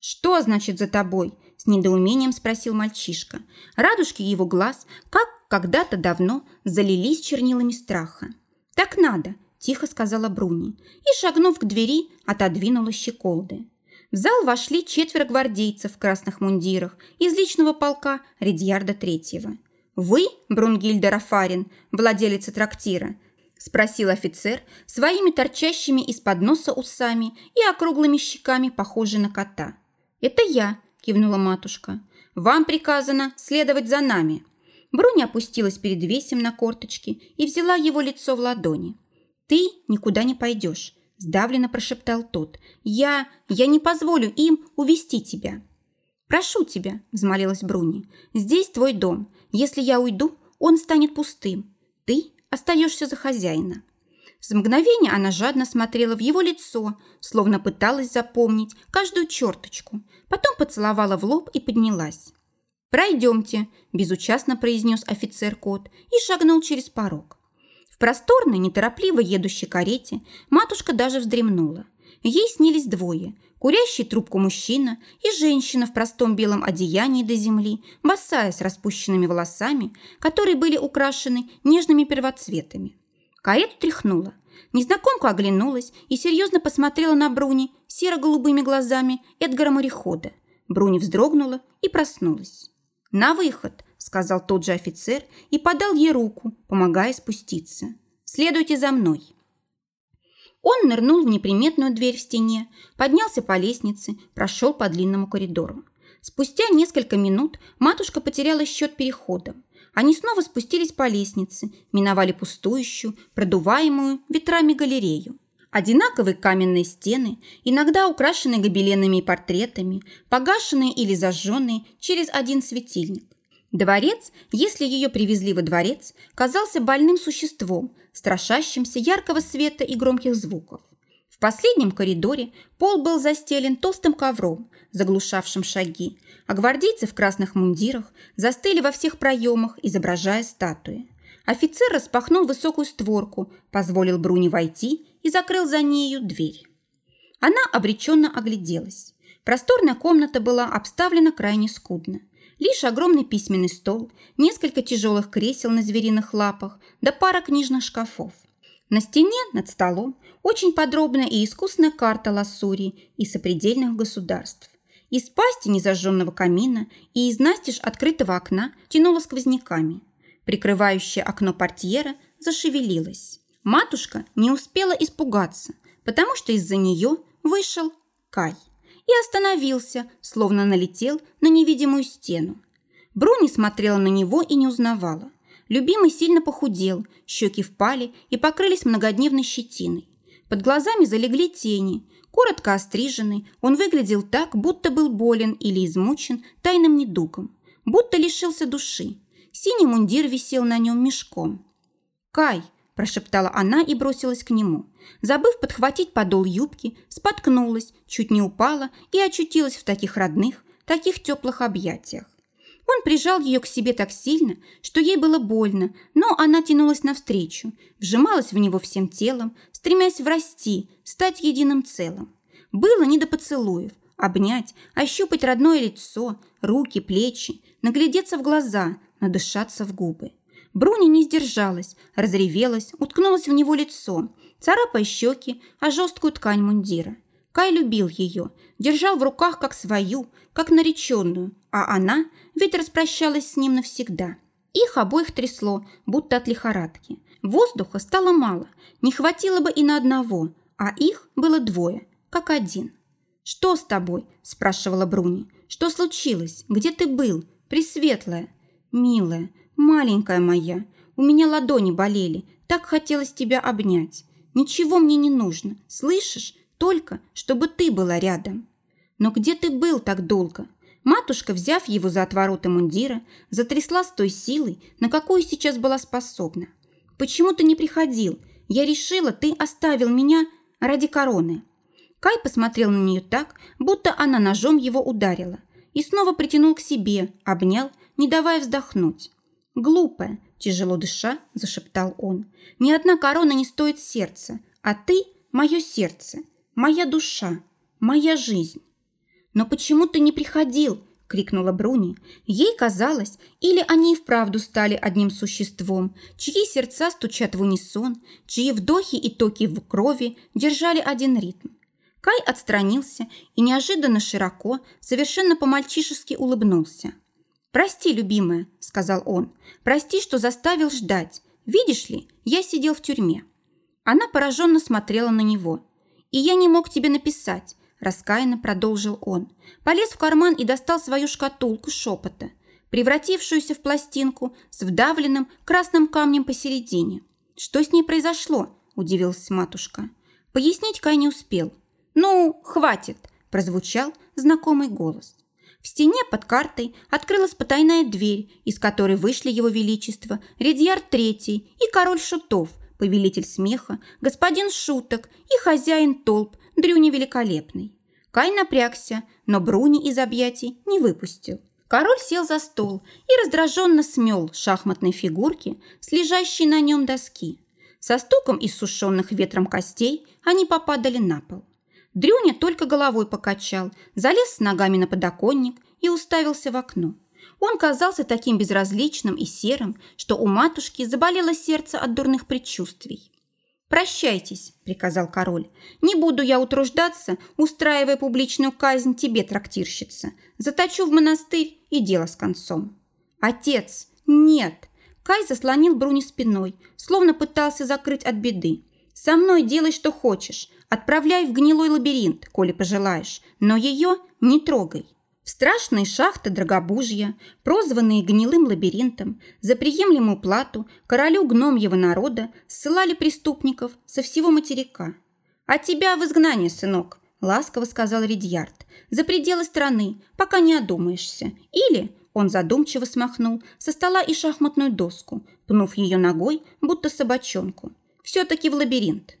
«Что значит за тобой?» – с недоумением спросил мальчишка. Радужки его глаз, как когда-то давно, залились чернилами страха. «Так надо», – тихо сказала Бруни, и, шагнув к двери, отодвинула щеколды. В зал вошли четверо гвардейцев в красных мундирах из личного полка Редьярда Третьего. «Вы, Брунгильда Рафарин, владелица трактира», спросил офицер своими торчащими из-под носа усами и округлыми щеками, похожий на кота. «Это я», – кивнула матушка. «Вам приказано следовать за нами». Бруня опустилась перед Весем на корточки и взяла его лицо в ладони. «Ты никуда не пойдешь», – сдавленно прошептал тот. «Я... я не позволю им увести тебя». «Прошу тебя», – взмолилась Бруни. «Здесь твой дом. Если я уйду, он станет пустым. Ты остаешься за хозяина». С мгновения она жадно смотрела в его лицо, словно пыталась запомнить каждую черточку. Потом поцеловала в лоб и поднялась. «Пройдемте», – безучастно произнес офицер-кот и шагнул через порог. Просторной, неторопливо едущей карете матушка даже вздремнула. Ей снились двое – курящий трубку мужчина и женщина в простом белом одеянии до земли, босая с распущенными волосами, которые были украшены нежными первоцветами. Карету тряхнула. Незнакомка оглянулась и серьезно посмотрела на Бруни серо-голубыми глазами Эдгара морехода. Бруни вздрогнула и проснулась. «На выход!» – сказал тот же офицер и подал ей руку, помогая спуститься. «Следуйте за мной!» Он нырнул в неприметную дверь в стене, поднялся по лестнице, прошел по длинному коридору. Спустя несколько минут матушка потеряла счет переходам. Они снова спустились по лестнице, миновали пустующую, продуваемую ветрами галерею. Одинаковые каменные стены, иногда украшенные гобеленами и портретами, погашенные или зажженные через один светильник. Дворец, если ее привезли во дворец, казался больным существом, страшащимся яркого света и громких звуков. В последнем коридоре пол был застелен толстым ковром, заглушавшим шаги, а гвардейцы в красных мундирах застыли во всех проемах, изображая статуи. Офицер распахнул высокую створку, позволил Бруни войти и закрыл за нею дверь. Она обреченно огляделась. Просторная комната была обставлена крайне скудно. Лишь огромный письменный стол, несколько тяжелых кресел на звериных лапах, да пара книжных шкафов. На стене над столом очень подробная и искусная карта Лассурии и сопредельных государств. Из пасти незажженного камина и из настежь открытого окна тянуло сквозняками. Прикрывающее окно портьера зашевелилось. Матушка не успела испугаться, потому что из-за нее вышел Кай и остановился, словно налетел на невидимую стену. Бруни смотрела на него и не узнавала. Любимый сильно похудел, щеки впали и покрылись многодневной щетиной. Под глазами залегли тени. Коротко остриженный, он выглядел так, будто был болен или измучен тайным недугом, будто лишился души. Синий мундир висел на нем мешком. «Кай!» – прошептала она и бросилась к нему. Забыв подхватить подол юбки, споткнулась, чуть не упала и очутилась в таких родных, таких теплых объятиях. Он прижал ее к себе так сильно, что ей было больно, но она тянулась навстречу, вжималась в него всем телом, стремясь врасти, стать единым целым. Было не до поцелуев, обнять, ощупать родное лицо, руки, плечи, наглядеться в глаза, надышаться в губы. Бруни не сдержалась, разревелась, уткнулась в него лицом, царапая щеки, а жесткую ткань мундира. Кай любил ее, держал в руках как свою, как нареченную, а она ведь распрощалась с ним навсегда. Их обоих трясло, будто от лихорадки. Воздуха стало мало, не хватило бы и на одного, а их было двое, как один. «Что с тобой?» – спрашивала Бруни. «Что случилось? Где ты был? Пресветлая?» «Милая, маленькая моя, у меня ладони болели, так хотелось тебя обнять. Ничего мне не нужно, слышишь? Только, чтобы ты была рядом». «Но где ты был так долго?» Матушка, взяв его за отвороты мундира, затрясла с той силой, на какую сейчас была способна. «Почему ты не приходил? Я решила, ты оставил меня ради короны». Кай посмотрел на нее так, будто она ножом его ударила, и снова притянул к себе, обнял, не давая вздохнуть. «Глупая», – тяжело дыша, зашептал он, – «ни одна корона не стоит сердца, а ты – мое сердце, моя душа, моя жизнь». «Но почему ты не приходил?» – крикнула Бруни. Ей казалось, или они и вправду стали одним существом, чьи сердца стучат в унисон, чьи вдохи и токи в крови держали один ритм. Кай отстранился и неожиданно широко, совершенно по-мальчишески улыбнулся. «Прости, любимая», – сказал он. «Прости, что заставил ждать. Видишь ли, я сидел в тюрьме». Она пораженно смотрела на него. «И я не мог тебе написать», – раскаянно продолжил он. Полез в карман и достал свою шкатулку шепота, превратившуюся в пластинку с вдавленным красным камнем посередине. «Что с ней произошло?» – удивилась матушка. Пояснить Кай не успел. «Ну, хватит!» – прозвучал знакомый голос. В стене под картой открылась потайная дверь, из которой вышли его величество, Редьяр Третий и король шутов, повелитель смеха, господин шуток и хозяин толп, Дрюни Великолепный. Кай напрягся, но Бруни из объятий не выпустил. Король сел за стол и раздраженно смел шахматные фигурки с лежащей на нем доски. Со стуком из сушеных ветром костей они попадали на пол. Дрюня только головой покачал, залез с ногами на подоконник и уставился в окно. Он казался таким безразличным и серым, что у матушки заболело сердце от дурных предчувствий. «Прощайтесь», – приказал король. «Не буду я утруждаться, устраивая публичную казнь тебе, трактирщица. Заточу в монастырь и дело с концом». «Отец, нет!» Кай заслонил Бруни спиной, словно пытался закрыть от беды. «Со мной делай, что хочешь, Отправляй в гнилой лабиринт, коли пожелаешь, но ее не трогай. В страшные шахты Драгобужья, прозванные гнилым лабиринтом, за приемлемую плату королю гномьего народа ссылали преступников со всего материка. «А тебя в изгнание, сынок», – ласково сказал Редьярд, – «за пределы страны, пока не одумаешься. Или...» – он задумчиво смахнул со стола и шахматную доску, пнув ее ногой, будто собачонку. «Все-таки в лабиринт».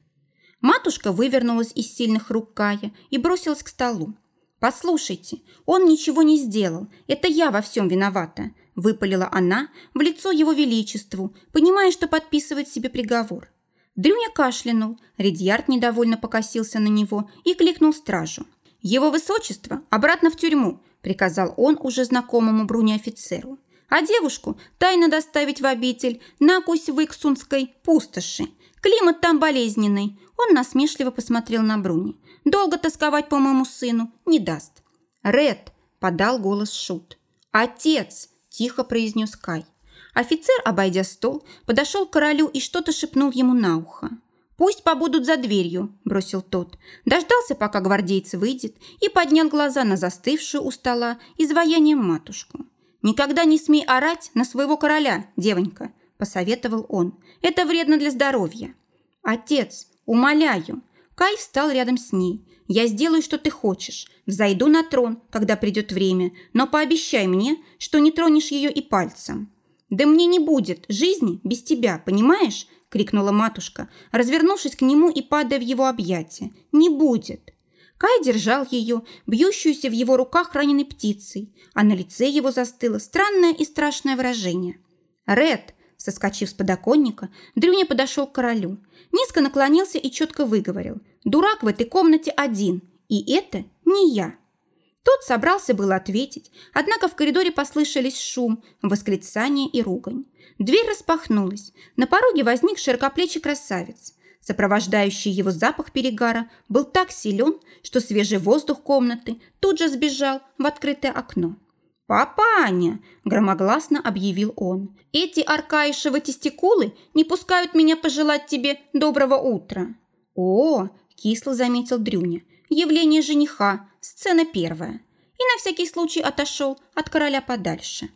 Матушка вывернулась из сильных рук Кая и бросилась к столу. «Послушайте, он ничего не сделал. Это я во всем виновата», – выпалила она в лицо его величеству, понимая, что подписывает себе приговор. Дрюня кашлянул, Редьярд недовольно покосился на него и кликнул стражу. «Его высочество обратно в тюрьму», – приказал он уже знакомому Бруне офицеру. «А девушку тайно доставить в обитель на Кусь-Выксунской пустоши. Климат там болезненный. Он насмешливо посмотрел на Бруни. «Долго тосковать по моему сыну не даст». «Ред!» – подал голос Шут. «Отец!» – тихо произнес Кай. Офицер, обойдя стол, подошел к королю и что-то шепнул ему на ухо. «Пусть побудут за дверью», – бросил тот. Дождался, пока гвардейцы выйдет, и поднял глаза на застывшую у стола изваянием матушку. «Никогда не смей орать на своего короля, девонька», – посоветовал он. «Это вредно для здоровья». «Отец, «Умоляю!» Кай встал рядом с ней. «Я сделаю, что ты хочешь. Взойду на трон, когда придет время, но пообещай мне, что не тронешь ее и пальцем». «Да мне не будет жизни без тебя, понимаешь?» – крикнула матушка, развернувшись к нему и падая в его объятия. «Не будет!» Кай держал ее, бьющуюся в его руках раненой птицей, а на лице его застыло странное и страшное выражение. «Ред!» – соскочив с подоконника, Дрюня подошел к королю, низко наклонился и четко выговорил. «Дурак в этой комнате один, и это не я!» Тот собрался было ответить, однако в коридоре послышались шум, восклицание и ругань. Дверь распахнулась. На пороге возник широкоплечий красавец. Сопровождающий его запах перегара был так силен, что свежий воздух комнаты тут же сбежал в открытое окно. «Папаня!» – громогласно объявил он. «Эти аркаишевы тестикулы не пускают меня пожелать тебе доброго утра». «О!» – кисло заметил Дрюня. «Явление жениха, сцена первая». И на всякий случай отошел от короля подальше.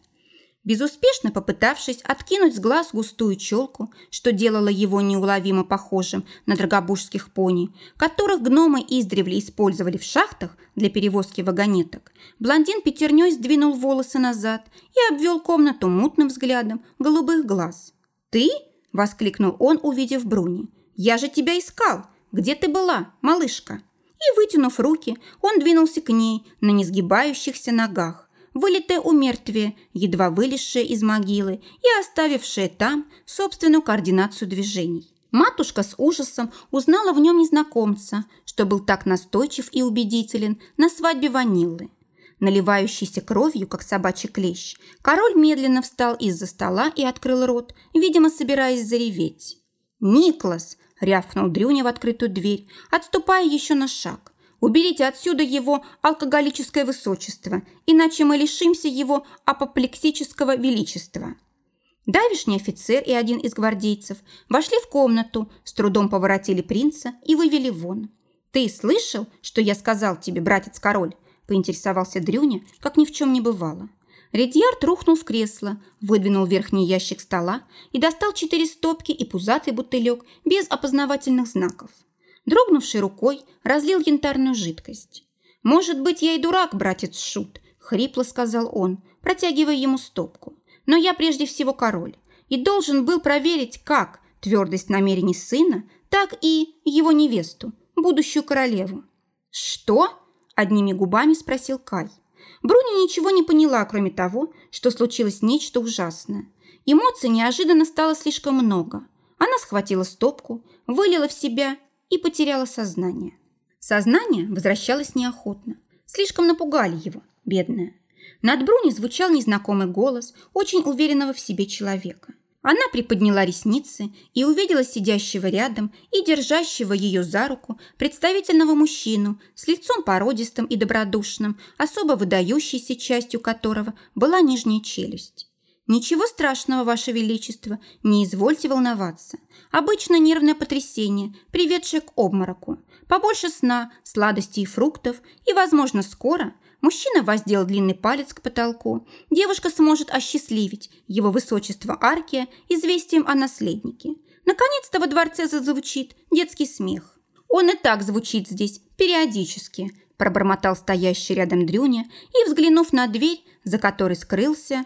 Безуспешно попытавшись откинуть с глаз густую челку, что делало его неуловимо похожим на драгобужских пони, которых гномы издревле использовали в шахтах для перевозки вагонеток, блондин пятерней сдвинул волосы назад и обвел комнату мутным взглядом голубых глаз. «Ты?» – воскликнул он, увидев Бруни. «Я же тебя искал! Где ты была, малышка?» И, вытянув руки, он двинулся к ней на несгибающихся ногах вылитое умертвие, едва вылезшее из могилы и оставившее там собственную координацию движений. Матушка с ужасом узнала в нем незнакомца, что был так настойчив и убедителен на свадьбе Ваниллы. Наливающийся кровью, как собачий клещ, король медленно встал из-за стола и открыл рот, видимо, собираясь зареветь. «Никлас!» – рявкнул Дрюня в открытую дверь, отступая еще на шаг. Уберите отсюда его алкоголическое высочество, иначе мы лишимся его апоплексического величества». Давишний офицер и один из гвардейцев вошли в комнату, с трудом поворотили принца и вывели вон. «Ты слышал, что я сказал тебе, братец-король?» – поинтересовался Дрюня, как ни в чем не бывало. Редьярд рухнул в кресло, выдвинул верхний ящик стола и достал четыре стопки и пузатый бутылек без опознавательных знаков. Дрогнувшей рукой разлил янтарную жидкость. «Может быть, я и дурак, братец Шут», – хрипло сказал он, протягивая ему стопку. «Но я прежде всего король и должен был проверить, как твердость намерений сына, так и его невесту, будущую королеву». «Что?» – одними губами спросил Кай. Бруни ничего не поняла, кроме того, что случилось нечто ужасное. Эмоций неожиданно стало слишком много. Она схватила стопку, вылила в себя и потеряла сознание. Сознание возвращалось неохотно. Слишком напугали его, бедная. Над Бруни звучал незнакомый голос очень уверенного в себе человека. Она приподняла ресницы и увидела сидящего рядом и держащего ее за руку представительного мужчину с лицом породистым и добродушным, особо выдающейся частью которого была нижняя челюсть. «Ничего страшного, Ваше Величество, не извольте волноваться. Обычно нервное потрясение, приведшее к обмороку. Побольше сна, сладостей и фруктов, и, возможно, скоро мужчина воздел длинный палец к потолку. Девушка сможет осчастливить его высочество Аркия известием о наследнике. Наконец-то во дворце зазвучит детский смех. Он и так звучит здесь периодически», пробормотал стоящий рядом Дрюня и, взглянув на дверь, за которой скрылся,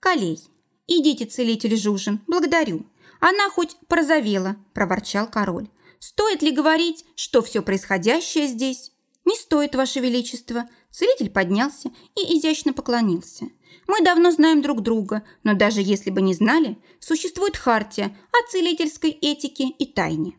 «Колей, идите, целитель Жужин, благодарю. Она хоть порозовела», – проворчал король. «Стоит ли говорить, что все происходящее здесь?» «Не стоит, Ваше Величество». Целитель поднялся и изящно поклонился. «Мы давно знаем друг друга, но даже если бы не знали, существует хартия о целительской этике и тайне».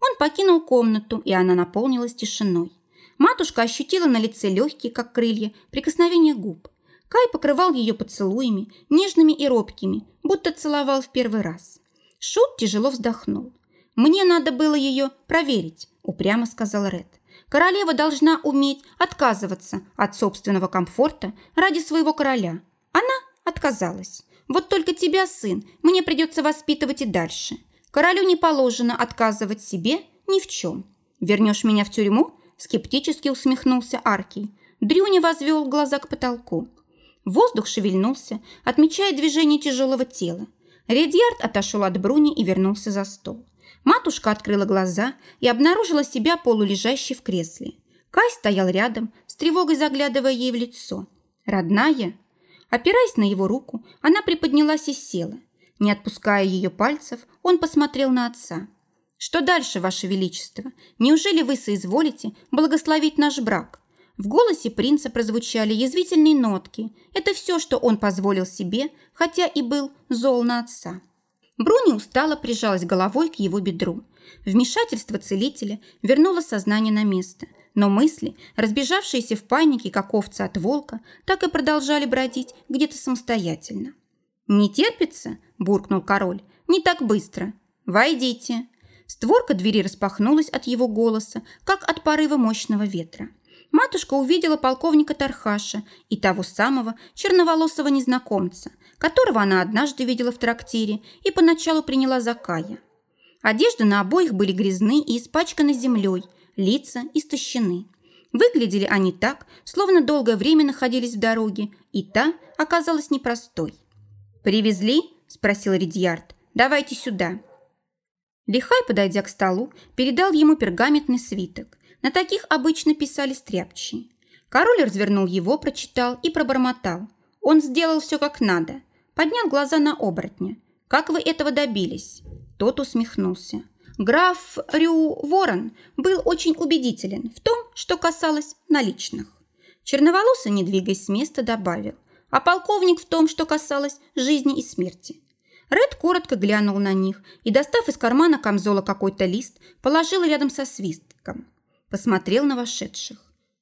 Он покинул комнату, и она наполнилась тишиной. Матушка ощутила на лице легкие, как крылья, прикосновения губ. Кай покрывал ее поцелуями, нежными и робкими, будто целовал в первый раз. Шут тяжело вздохнул. «Мне надо было ее проверить», – упрямо сказал Ред. «Королева должна уметь отказываться от собственного комфорта ради своего короля. Она отказалась. Вот только тебя, сын, мне придется воспитывать и дальше. Королю не положено отказывать себе ни в чем. Вернешь меня в тюрьму?» – скептически усмехнулся Аркий. Дрюня возвел глаза к потолку. Воздух шевельнулся, отмечая движение тяжелого тела. Редьярд отошел от Бруни и вернулся за стол. Матушка открыла глаза и обнаружила себя полулежащей в кресле. Кай стоял рядом, с тревогой заглядывая ей в лицо. «Родная?» Опираясь на его руку, она приподнялась и села. Не отпуская ее пальцев, он посмотрел на отца. «Что дальше, Ваше Величество? Неужели вы соизволите благословить наш брак?» В голосе принца прозвучали язвительные нотки. Это все, что он позволил себе, хотя и был зол на отца. Бруни устало прижалась головой к его бедру. Вмешательство целителя вернуло сознание на место, но мысли, разбежавшиеся в панике, как овца от волка, так и продолжали бродить где-то самостоятельно. «Не терпится?» – буркнул король. «Не так быстро. Войдите». Створка двери распахнулась от его голоса, как от порыва мощного ветра. Матушка увидела полковника Тархаша и того самого черноволосого незнакомца, которого она однажды видела в трактире и поначалу приняла за Кая. Одежды на обоих были грязны и испачканы землей, лица истощены. Выглядели они так, словно долгое время находились в дороге, и та оказалась непростой. «Привезли?» – спросил Ридьярд. «Давайте сюда». Лихай, подойдя к столу, передал ему пергаментный свиток. На таких обычно писали стряпчие. Король развернул его, прочитал и пробормотал. Он сделал все как надо. Поднял глаза на оборотня. «Как вы этого добились?» Тот усмехнулся. Граф Рю Ворон был очень убедителен в том, что касалось наличных. Черноволосый, не двигаясь с места, добавил. А полковник в том, что касалось жизни и смерти. Ред коротко глянул на них и, достав из кармана камзола какой-то лист, положил рядом со свистком. Посмотрел на вошедших.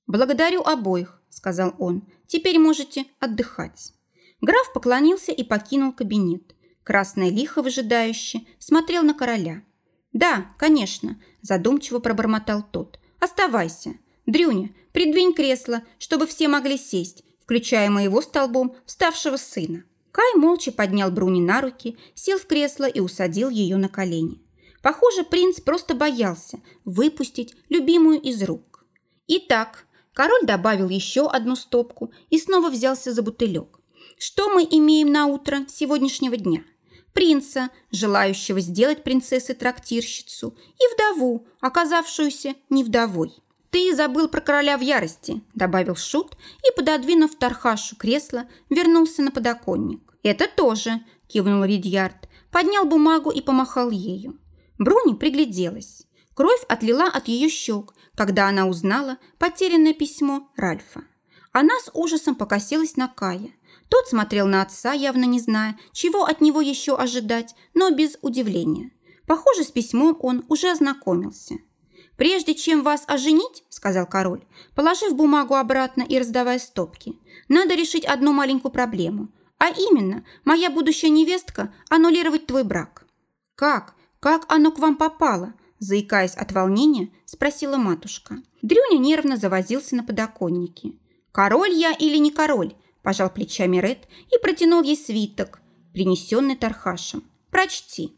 «Благодарю обоих», – сказал он. «Теперь можете отдыхать». Граф поклонился и покинул кабинет. Красное лихо выжидающе смотрел на короля. «Да, конечно», – задумчиво пробормотал тот. «Оставайся. Дрюня, придвинь кресло, чтобы все могли сесть, включая моего столбом вставшего сына». Кай молча поднял Бруни на руки, сел в кресло и усадил ее на колени. Похоже, принц просто боялся выпустить любимую из рук. Итак, король добавил еще одну стопку и снова взялся за бутылек. Что мы имеем на утро сегодняшнего дня? Принца, желающего сделать принцессой-трактирщицу, и вдову, оказавшуюся не вдовой. «Ты забыл про короля в ярости», – добавил Шут и, пододвинув Тархашу кресло, вернулся на подоконник. «Это тоже», – кивнул Ридьярд, поднял бумагу и помахал ею. Бруни пригляделась. Кровь отлила от ее щек, когда она узнала потерянное письмо Ральфа. Она с ужасом покосилась на Кая. Тот смотрел на отца, явно не зная, чего от него еще ожидать, но без удивления. Похоже, с письмом он уже ознакомился. «Прежде чем вас оженить, — сказал король, положив бумагу обратно и раздавая стопки, — надо решить одну маленькую проблему, а именно, моя будущая невестка аннулировать твой брак». «Как? Как оно к вам попало?» Заикаясь от волнения, спросила матушка. Дрюня нервно завозился на подоконнике. «Король я или не король?» Пожал плечами Ред и протянул ей свиток, принесенный Тархашем. «Прочти».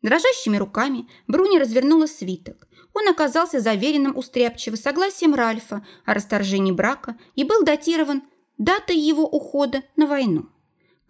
Дрожащими руками Бруни развернула свиток. Он оказался заверенным у Стряпчего согласием Ральфа о расторжении брака и был датирован датой его ухода на войну.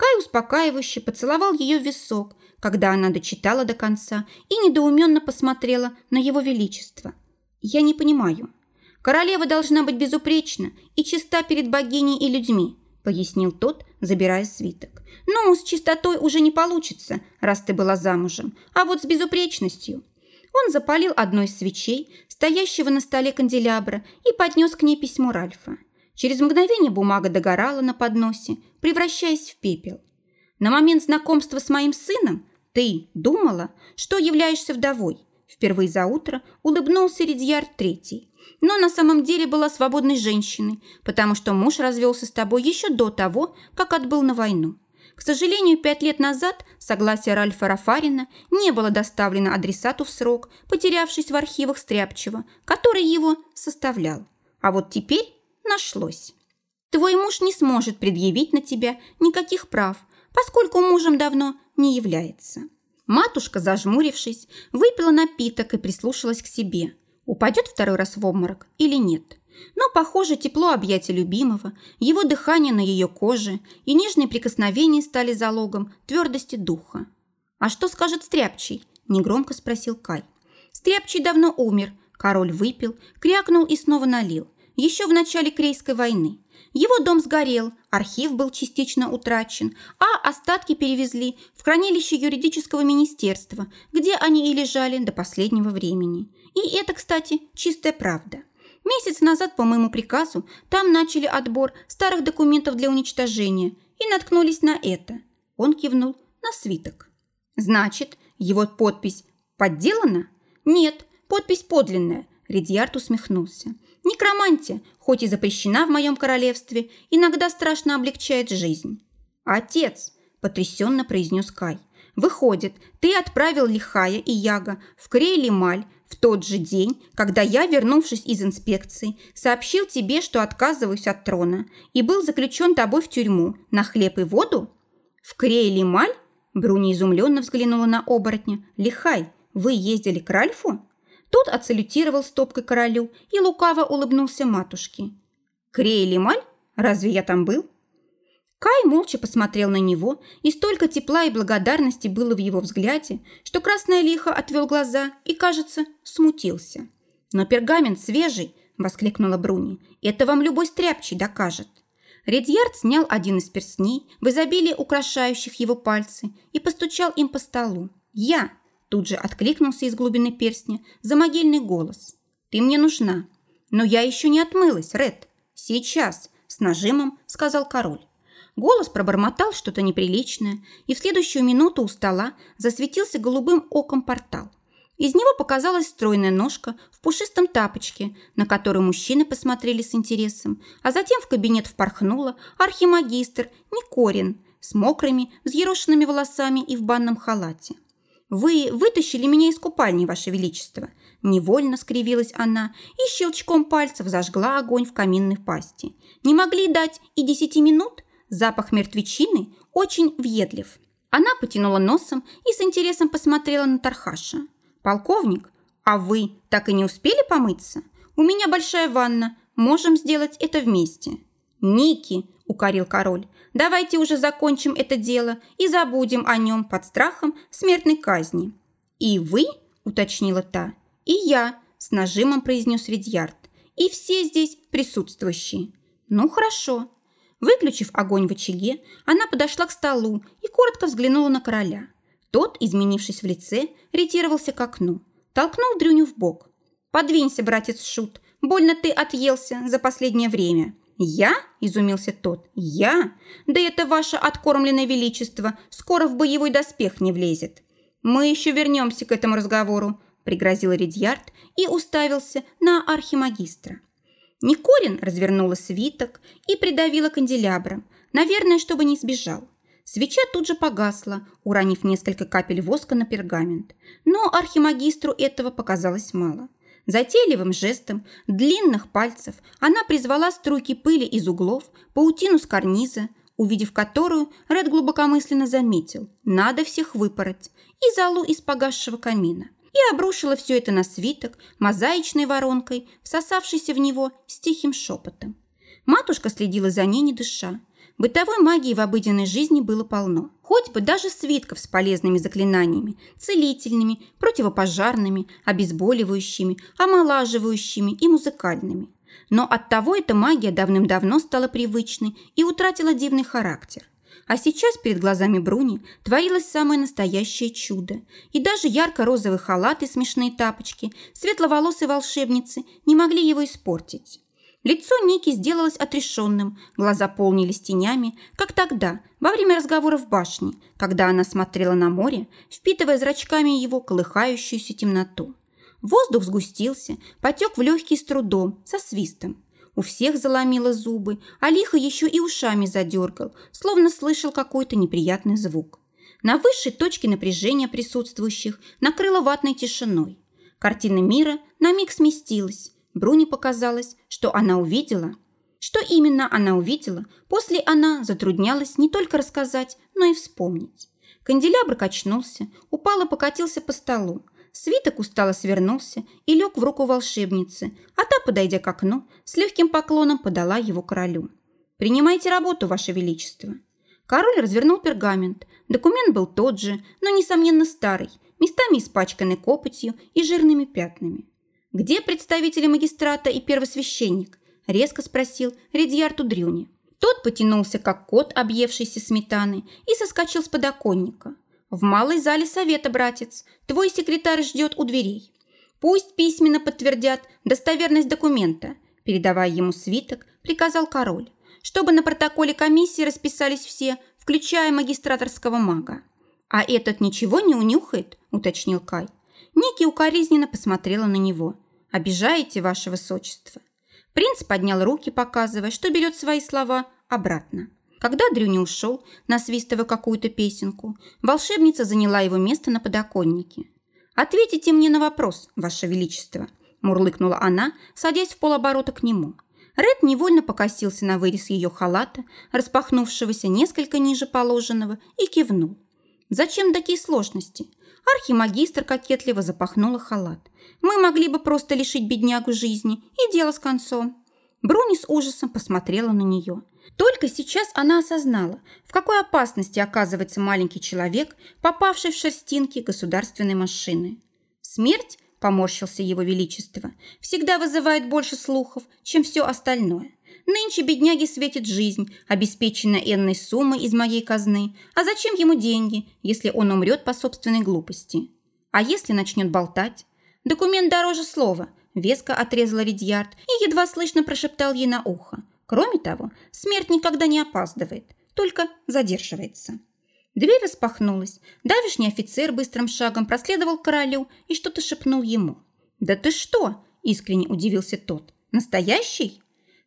Кай успокаивающе поцеловал ее в висок, когда она дочитала до конца и недоуменно посмотрела на его величество. «Я не понимаю. Королева должна быть безупречна и чиста перед богиней и людьми, – пояснил тот, забирая свиток. «Ну, с чистотой уже не получится, раз ты была замужем, а вот с безупречностью». Он запалил одной из свечей, стоящего на столе канделябра, и поднес к ней письмо Ральфа. Через мгновение бумага догорала на подносе, превращаясь в пепел. «На момент знакомства с моим сыном ты думала, что являешься вдовой?» Впервые за утро улыбнулся Ридьяр Третий но на самом деле была свободной женщиной, потому что муж развелся с тобой еще до того, как отбыл на войну. К сожалению, пять лет назад согласие Ральфа Рафарина не было доставлено адресату в срок, потерявшись в архивах Стряпчева, который его составлял. А вот теперь нашлось. Твой муж не сможет предъявить на тебя никаких прав, поскольку мужем давно не является. Матушка, зажмурившись, выпила напиток и прислушалась к себе – упадет второй раз в обморок или нет. Но, похоже, тепло объятия любимого, его дыхание на ее коже и нежные прикосновения стали залогом твердости духа. «А что скажет Стряпчий?» – негромко спросил Кай. Стряпчий давно умер. Король выпил, крякнул и снова налил. Еще в начале Крейской войны. Его дом сгорел, архив был частично утрачен, а остатки перевезли в хранилище юридического министерства, где они и лежали до последнего времени. И это, кстати, чистая правда. Месяц назад, по моему приказу, там начали отбор старых документов для уничтожения и наткнулись на это. Он кивнул на свиток. Значит, его подпись подделана? Нет, подпись подлинная. Редьярд усмехнулся. Некромантия, хоть и запрещена в моем королевстве, иногда страшно облегчает жизнь. Отец, потрясенно произнес Кай. Выходит, ты отправил Лихая и Яга в Крей-Лемаль в тот же день, когда я, вернувшись из инспекции, сообщил тебе, что отказываюсь от трона и был заключен тобой в тюрьму на хлеб и воду? В Крей-Лемаль? Бруни изумленно взглянула на оборотня. Лихай, вы ездили к Ральфу? Тот отсалютировал стопкой королю и лукаво улыбнулся матушке. Крей-Лемаль? Разве я там был? Кай молча посмотрел на него, и столько тепла и благодарности было в его взгляде, что красное лихо отвел глаза и, кажется, смутился. «Но пергамент свежий!» – воскликнула Бруни. «Это вам любой стряпчий докажет». Редьярд снял один из перстней, в изобилии украшающих его пальцы, и постучал им по столу. «Я!» – тут же откликнулся из глубины перстня за могильный голос. «Ты мне нужна!» «Но я еще не отмылась, Ред!» «Сейчас!» – с нажимом сказал король. Голос пробормотал что-то неприличное, и в следующую минуту у стола засветился голубым оком портал. Из него показалась стройная ножка в пушистом тапочке, на которую мужчины посмотрели с интересом, а затем в кабинет впорхнула архимагистр Никорин с мокрыми, взъерошенными волосами и в банном халате. «Вы вытащили меня из купальни, Ваше Величество!» Невольно скривилась она и щелчком пальцев зажгла огонь в каминной пасти. «Не могли дать и десяти минут?» Запах мертвечины очень въедлив. Она потянула носом и с интересом посмотрела на Тархаша. «Полковник, а вы так и не успели помыться? У меня большая ванна, можем сделать это вместе». «Ники», – укорил король, – «давайте уже закончим это дело и забудем о нем под страхом смертной казни». «И вы?» – уточнила та. «И я», – с нажимом произнес Редьярд. «И все здесь присутствующие». «Ну, хорошо», Выключив огонь в очаге, она подошла к столу и коротко взглянула на короля. Тот, изменившись в лице, ретировался к окну. Толкнул Дрюню в бок. «Подвинься, братец Шут, больно ты отъелся за последнее время». «Я?» – изумился тот. «Я? Да это ваше откормленное величество скоро в боевой доспех не влезет». «Мы еще вернемся к этому разговору», – пригрозил Редьярд и уставился на архимагистра. Никорин развернула свиток и придавила канделябром, наверное, чтобы не сбежал. Свеча тут же погасла, уронив несколько капель воска на пергамент. Но архимагистру этого показалось мало. Затейливым жестом длинных пальцев она призвала струйки пыли из углов, паутину с карниза, увидев которую, Ред глубокомысленно заметил – надо всех выпороть, и залу из погасшего камина – и обрушила все это на свиток мозаичной воронкой, всосавшейся в него с тихим шепотом. Матушка следила за ней, не дыша. Бытовой магии в обыденной жизни было полно. Хоть бы даже свитков с полезными заклинаниями, целительными, противопожарными, обезболивающими, омолаживающими и музыкальными. Но оттого эта магия давным-давно стала привычной и утратила дивный характер. А сейчас перед глазами Бруни творилось самое настоящее чудо. И даже ярко-розовый халат и смешные тапочки светловолосой волшебницы не могли его испортить. Лицо Ники сделалось отрешенным, глаза полнились тенями, как тогда, во время разговора в башне, когда она смотрела на море, впитывая зрачками его колыхающуюся темноту. Воздух сгустился, потек в легкие с трудом, со свистом. У всех заломило зубы, а лихо еще и ушами задергал, словно слышал какой-то неприятный звук. На высшей точке напряжения присутствующих накрыло ватной тишиной. Картина мира на миг сместилась. Бруни показалось, что она увидела. Что именно она увидела, после она затруднялась не только рассказать, но и вспомнить. Канделябр качнулся, упал и покатился по столу, Свиток устало свернулся и лег в руку волшебницы, а та, подойдя к окну, с легким поклоном подала его королю. «Принимайте работу, ваше величество». Король развернул пергамент. Документ был тот же, но, несомненно, старый, местами испачканный копотью и жирными пятнами. «Где представители магистрата и первосвященник?» – резко спросил Редьярту Дрюни. Тот потянулся, как кот, объевшийся сметаны, и соскочил с подоконника. «В малой зале совета, братец. Твой секретарь ждет у дверей. Пусть письменно подтвердят достоверность документа», передавая ему свиток, приказал король, чтобы на протоколе комиссии расписались все, включая магистраторского мага. «А этот ничего не унюхает?» – уточнил Кай. Ники укоризненно посмотрела на него. «Обижаете, ваше высочество?» Принц поднял руки, показывая, что берет свои слова обратно. Когда Дрюни ушел, насвистывая какую-то песенку, волшебница заняла его место на подоконнике. «Ответите мне на вопрос, ваше величество», – мурлыкнула она, садясь в полоборота к нему. Ред невольно покосился на вырез ее халата, распахнувшегося несколько ниже положенного, и кивнул. «Зачем такие сложности?» Архимагистр кокетливо запахнула халат. «Мы могли бы просто лишить беднягу жизни, и дело с концом». Бруни с ужасом посмотрела на нее. Только сейчас она осознала, в какой опасности оказывается маленький человек, попавший в шерстинки государственной машины. Смерть, поморщился его величество, всегда вызывает больше слухов, чем все остальное. Нынче бедняге светит жизнь, обеспеченная энной суммой из моей казны. А зачем ему деньги, если он умрет по собственной глупости? А если начнет болтать? Документ дороже слова, веско отрезала Ридьярд и едва слышно прошептал ей на ухо. Кроме того, смерть никогда не опаздывает, только задерживается. Дверь распахнулась. Давишний офицер быстрым шагом проследовал к королю и что-то шепнул ему. «Да ты что?» – искренне удивился тот. «Настоящий?»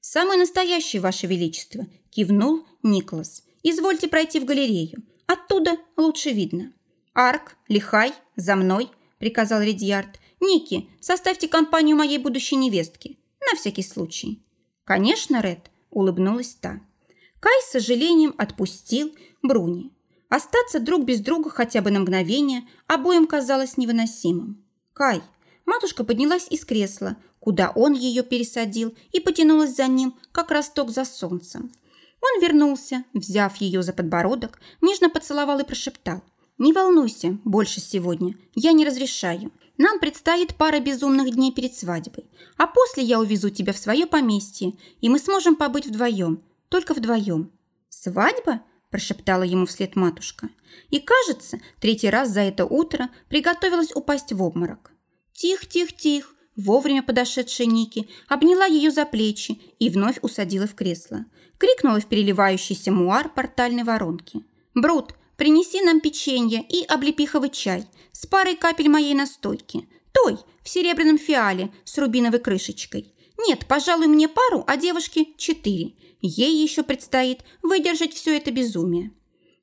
«Самый настоящий, Ваше Величество!» – кивнул Николас. «Извольте пройти в галерею. Оттуда лучше видно». «Арк, Лихай, за мной!» – приказал Редьярд. «Ники, составьте компанию моей будущей невестки. На всякий случай». «Конечно, Ред», – улыбнулась та. Кай с сожалением отпустил Бруни. Остаться друг без друга хотя бы на мгновение обоим казалось невыносимым. «Кай!» Матушка поднялась из кресла, куда он ее пересадил, и потянулась за ним, как росток за солнцем. Он вернулся, взяв ее за подбородок, нежно поцеловал и прошептал. «Не волнуйся больше сегодня, я не разрешаю. Нам предстоит пара безумных дней перед свадьбой, а после я увезу тебя в свое поместье, и мы сможем побыть вдвоем, только вдвоем». «Свадьба?» – прошептала ему вслед матушка. И, кажется, третий раз за это утро приготовилась упасть в обморок. «Тих, тих, тих!» Вовремя подошедшая Ники обняла ее за плечи и вновь усадила в кресло. Крикнула в переливающийся муар портальной воронки. «Брут, принеси нам печенье и облепиховый чай с парой капель моей настойки. Той, в серебряном фиале с рубиновой крышечкой. Нет, пожалуй, мне пару, а девушке четыре. Ей еще предстоит выдержать все это безумие».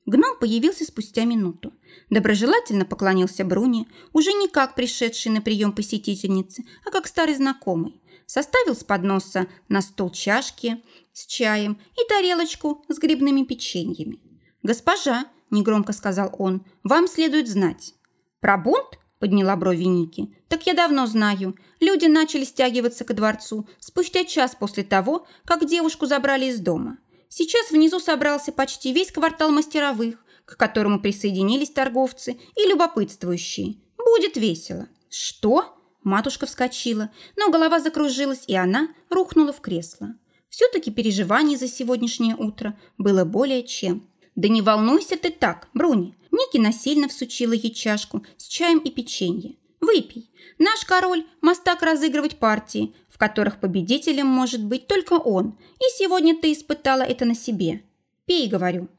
Гном появился спустя минуту. Доброжелательно поклонился Бруни, уже не как пришедший на прием посетительницы, а как старый знакомый. Составил с подноса на стол чашки с чаем и тарелочку с грибными печеньями. «Госпожа», – негромко сказал он, – «вам следует знать». «Про бунт?» – подняла брови Ники. «Так я давно знаю. Люди начали стягиваться ко дворцу спустя час после того, как девушку забрали из дома. Сейчас внизу собрался почти весь квартал мастеровых, к которому присоединились торговцы и любопытствующие. Будет весело. Что? Матушка вскочила, но голова закружилась, и она рухнула в кресло. Все-таки переживание за сегодняшнее утро было более чем. «Да не волнуйся ты так, Бруни!» Ники насильно всучила ей чашку с чаем и печенье. «Выпей. Наш король – мастак разыгрывать партии, в которых победителем может быть только он, и сегодня ты испытала это на себе. Пей, говорю».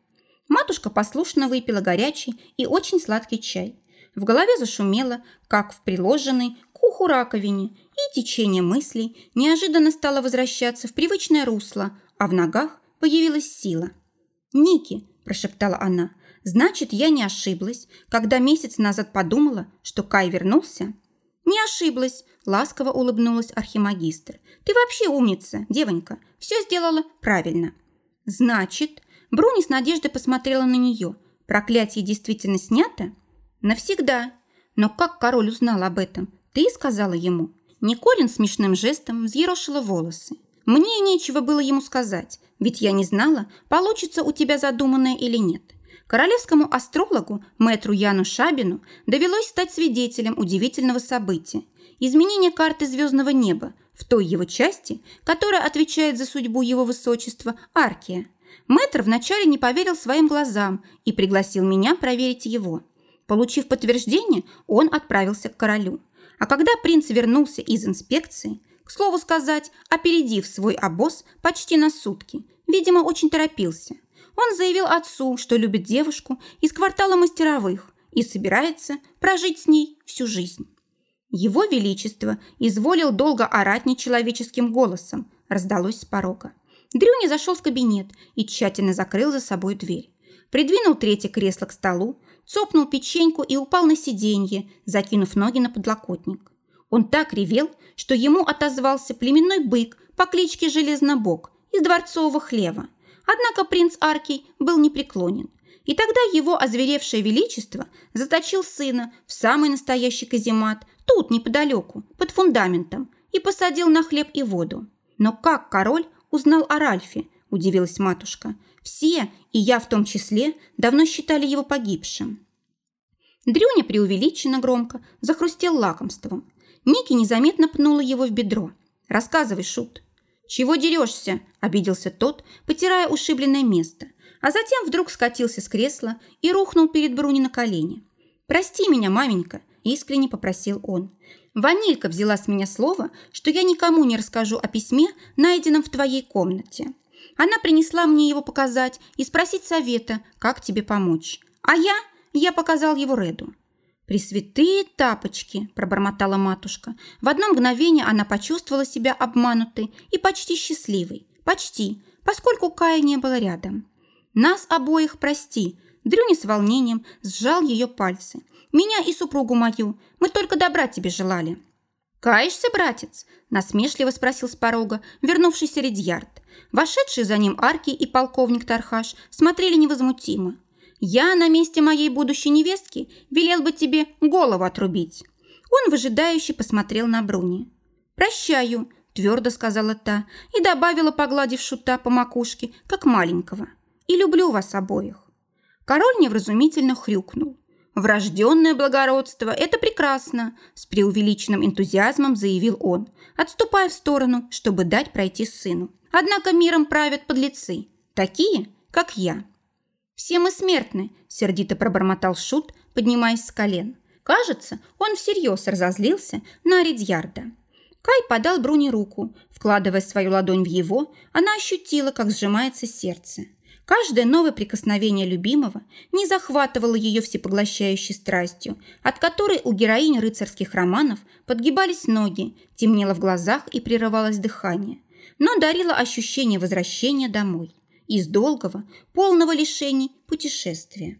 Матушка послушно выпила горячий и очень сладкий чай. В голове зашумело, как в приложенной к уху раковине, и течение мыслей неожиданно стало возвращаться в привычное русло, а в ногах появилась сила. «Ники», – прошептала она, – «значит, я не ошиблась, когда месяц назад подумала, что Кай вернулся?» «Не ошиблась», – ласково улыбнулась архимагистр. «Ты вообще умница, девонька. Все сделала правильно». «Значит...» Бруни с надеждой посмотрела на нее. «Проклятие действительно снято?» «Навсегда». «Но как король узнал об этом? Ты сказала ему?» Николин смешным жестом взъерошила волосы. «Мне нечего было ему сказать, ведь я не знала, получится у тебя задуманное или нет. Королевскому астрологу мэтру Яну Шабину довелось стать свидетелем удивительного события – изменения карты звездного неба в той его части, которая отвечает за судьбу его высочества Аркия. Мэтр вначале не поверил своим глазам и пригласил меня проверить его. Получив подтверждение, он отправился к королю. А когда принц вернулся из инспекции, к слову сказать, опередив свой обоз почти на сутки, видимо, очень торопился, он заявил отцу, что любит девушку из квартала мастеровых и собирается прожить с ней всю жизнь. Его Величество изволил долго орать нечеловеческим голосом, раздалось с порога. Дрюня зашел в кабинет и тщательно закрыл за собой дверь. Придвинул третье кресло к столу, цопнул печеньку и упал на сиденье, закинув ноги на подлокотник. Он так ревел, что ему отозвался племенной бык по кличке Железнобок из дворцового хлева. Однако принц Аркий был непреклонен. И тогда его озверевшее величество заточил сына в самый настоящий каземат, тут, неподалеку, под фундаментом, и посадил на хлеб и воду. Но как король узнал о Ральфе, удивилась матушка. Все, и я в том числе, давно считали его погибшим. Дрюня преувеличенно громко захрустел лакомством. Ники незаметно пнула его в бедро. «Рассказывай, Шут». «Чего дерешься?» – обиделся тот, потирая ушибленное место, а затем вдруг скатился с кресла и рухнул перед Бруни на колени. «Прости меня, маменька», – искренне попросил он. «Ванилька взяла с меня слово, что я никому не расскажу о письме, найденном в твоей комнате. Она принесла мне его показать и спросить совета, как тебе помочь. А я, я показал его Реду. «Пресвятые тапочки!» – пробормотала матушка. В одно мгновение она почувствовала себя обманутой и почти счастливой. Почти, поскольку Кая не было рядом. «Нас обоих прости!» Дрюня с волнением сжал ее пальцы. «Меня и супругу мою. Мы только добра тебе желали». «Каешься, братец?» – насмешливо спросил с порога вернувшийся Редьярд. Вошедшие за ним Арки и полковник Тархаш смотрели невозмутимо. «Я на месте моей будущей невестки велел бы тебе голову отрубить». Он выжидающе посмотрел на Бруни. «Прощаю», – твердо сказала та и добавила, погладив шута по макушке, как маленького. «И люблю вас обоих». Король невразумительно хрюкнул. «Врожденное благородство – это прекрасно!» – с преувеличенным энтузиазмом заявил он, отступая в сторону, чтобы дать пройти сыну. «Однако миром правят подлецы, такие, как я». «Все мы смертны», – сердито пробормотал Шут, поднимаясь с колен. Кажется, он всерьез разозлился на Ридьярда. Кай подал Бруни руку. Вкладывая свою ладонь в его, она ощутила, как сжимается сердце. Каждое новое прикосновение любимого не захватывало ее всепоглощающей страстью, от которой у героинь рыцарских романов подгибались ноги, темнело в глазах и прерывалось дыхание, но дарило ощущение возвращения домой из долгого, полного лишений путешествия.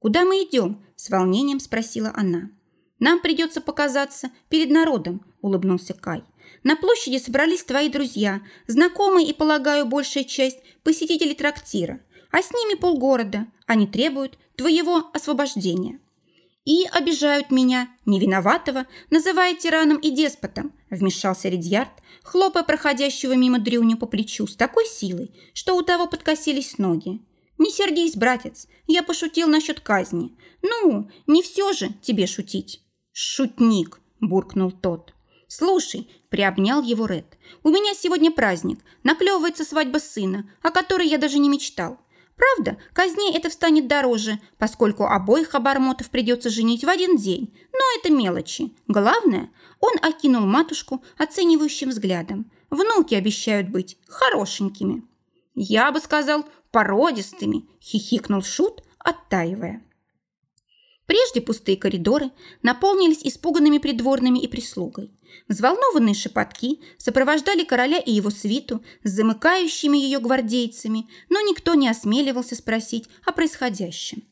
«Куда мы идем?» – с волнением спросила она. «Нам придется показаться перед народом», – улыбнулся Кай. «На площади собрались твои друзья, знакомые и, полагаю, большая часть посетителей трактира, а с ними полгорода. Они требуют твоего освобождения» и обижают меня, невиноватого, называя тираном и деспотом», вмешался Редьярд, хлопая проходящего мимо Дрюню по плечу с такой силой, что у того подкосились ноги. «Не сердись, братец, я пошутил насчет казни. Ну, не все же тебе шутить». «Шутник», – буркнул тот. «Слушай», – приобнял его Ред, – «у меня сегодня праздник, наклевывается свадьба сына, о которой я даже не мечтал. Правда, казней это встанет дороже, поскольку обоих обормотов придется женить в один день. Но это мелочи. Главное, он окинул матушку оценивающим взглядом. Внуки обещают быть хорошенькими. Я бы сказал, породистыми, хихикнул Шут, оттаивая. Прежде пустые коридоры наполнились испуганными придворными и прислугой. Взволнованные шепотки сопровождали короля и его свиту с замыкающими ее гвардейцами, но никто не осмеливался спросить о происходящем.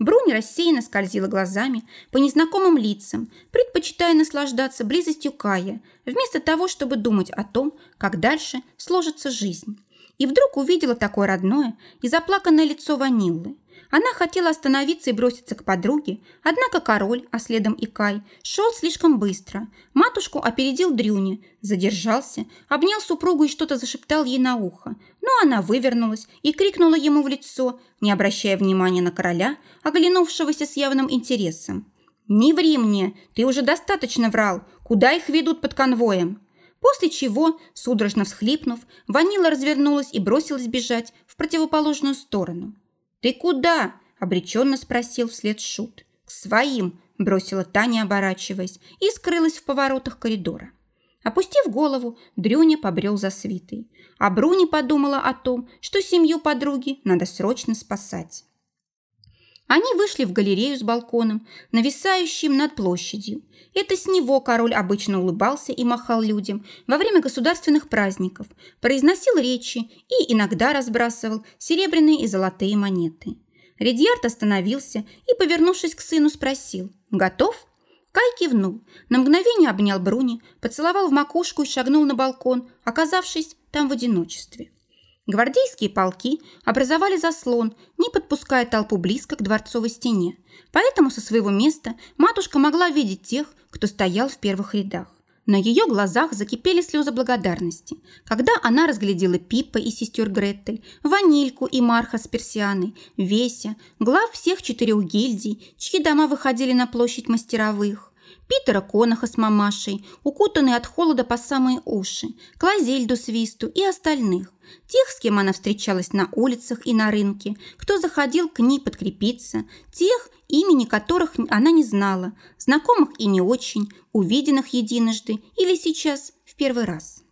Бруни рассеянно скользила глазами по незнакомым лицам, предпочитая наслаждаться близостью Кая, вместо того, чтобы думать о том, как дальше сложится жизнь. И вдруг увидела такое родное и заплаканное лицо Ваниллы. Она хотела остановиться и броситься к подруге, однако король, а следом и Кай, шел слишком быстро. Матушку опередил Дрюни, задержался, обнял супругу и что-то зашептал ей на ухо. Но она вывернулась и крикнула ему в лицо, не обращая внимания на короля, оглянувшегося с явным интересом. «Не ври мне! Ты уже достаточно врал! Куда их ведут под конвоем?» После чего, судорожно всхлипнув, Ванила развернулась и бросилась бежать в противоположную сторону. «Ты куда?» – обреченно спросил вслед Шут. «К своим!» – бросила Таня, оборачиваясь, и скрылась в поворотах коридора. Опустив голову, Дрюня побрел за свитой, а Бруни подумала о том, что семью подруги надо срочно спасать. Они вышли в галерею с балконом, нависающим над площадью. Это с него король обычно улыбался и махал людям во время государственных праздников, произносил речи и иногда разбрасывал серебряные и золотые монеты. Редьярд остановился и, повернувшись к сыну, спросил «Готов?». Кай кивнул, на мгновение обнял Бруни, поцеловал в макушку и шагнул на балкон, оказавшись там в одиночестве. Гвардейские полки образовали заслон, не подпуская толпу близко к дворцовой стене. Поэтому со своего места матушка могла видеть тех, кто стоял в первых рядах. На ее глазах закипели слезы благодарности, когда она разглядела Пиппа и сестер Гретель, Ванильку и Марха с Персианой, Веся, глав всех четырех гильдий, чьи дома выходили на площадь мастеровых, Питера Конаха с мамашей, укутанные от холода по самые уши, Клазельду Свисту и остальных, тех, с кем она встречалась на улицах и на рынке, кто заходил к ней подкрепиться, тех, имени которых она не знала, знакомых и не очень, увиденных единожды или сейчас в первый раз.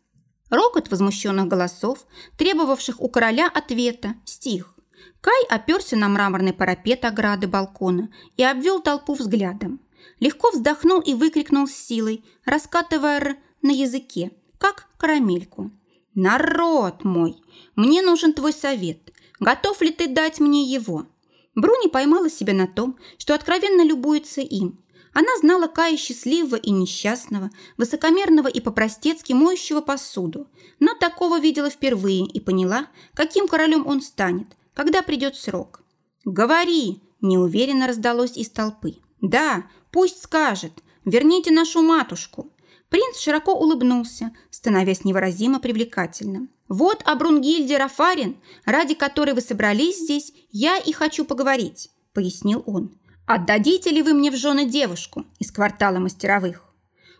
Рокот возмущенных голосов, требовавших у короля ответа, стих. Кай оперся на мраморный парапет ограды балкона и обвел толпу взглядом. Легко вздохнул и выкрикнул с силой, раскатывая «р» на языке, как карамельку. «Народ мой, мне нужен твой совет. Готов ли ты дать мне его?» Бруни поймала себя на том, что откровенно любуется им. Она знала Кая счастливого и несчастного, высокомерного и по-простецки моющего посуду, но такого видела впервые и поняла, каким королем он станет, когда придет срок. «Говори!» – неуверенно раздалось из толпы. «Да, пусть скажет. Верните нашу матушку. Принц широко улыбнулся, становясь невыразимо привлекательным. «Вот о Брунгильде Рафарин, ради которой вы собрались здесь, я и хочу поговорить», – пояснил он. «Отдадите ли вы мне в жены девушку из квартала мастеровых?»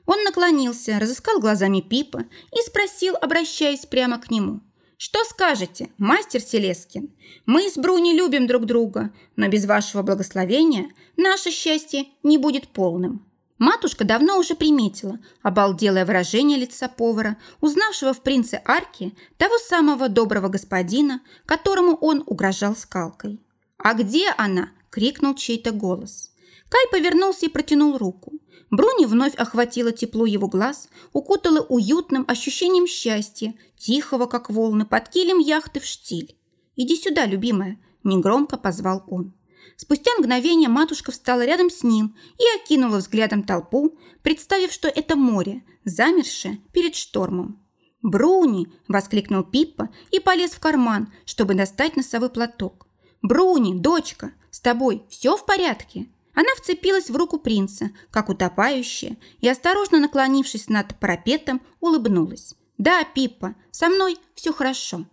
Он наклонился, разыскал глазами Пипа и спросил, обращаясь прямо к нему. «Что скажете, мастер Селескин? Мы с Бруни любим друг друга, но без вашего благословения наше счастье не будет полным». Матушка давно уже приметила обалделое выражение лица повара, узнавшего в принце Арке того самого доброго господина, которому он угрожал скалкой. «А где она?» – крикнул чей-то голос. Кай повернулся и протянул руку. Бруни вновь охватило тепло его глаз, укутала уютным ощущением счастья, тихого, как волны, под килем яхты в штиль. «Иди сюда, любимая», – негромко позвал он. Спустя мгновение матушка встала рядом с ним и окинула взглядом толпу, представив, что это море, замершее перед штормом. «Бруни!» – воскликнул Пиппа и полез в карман, чтобы достать носовой платок. «Бруни, дочка, с тобой все в порядке?» Она вцепилась в руку принца, как утопающая, и, осторожно наклонившись над парапетом, улыбнулась. «Да, Пиппа, со мной все хорошо».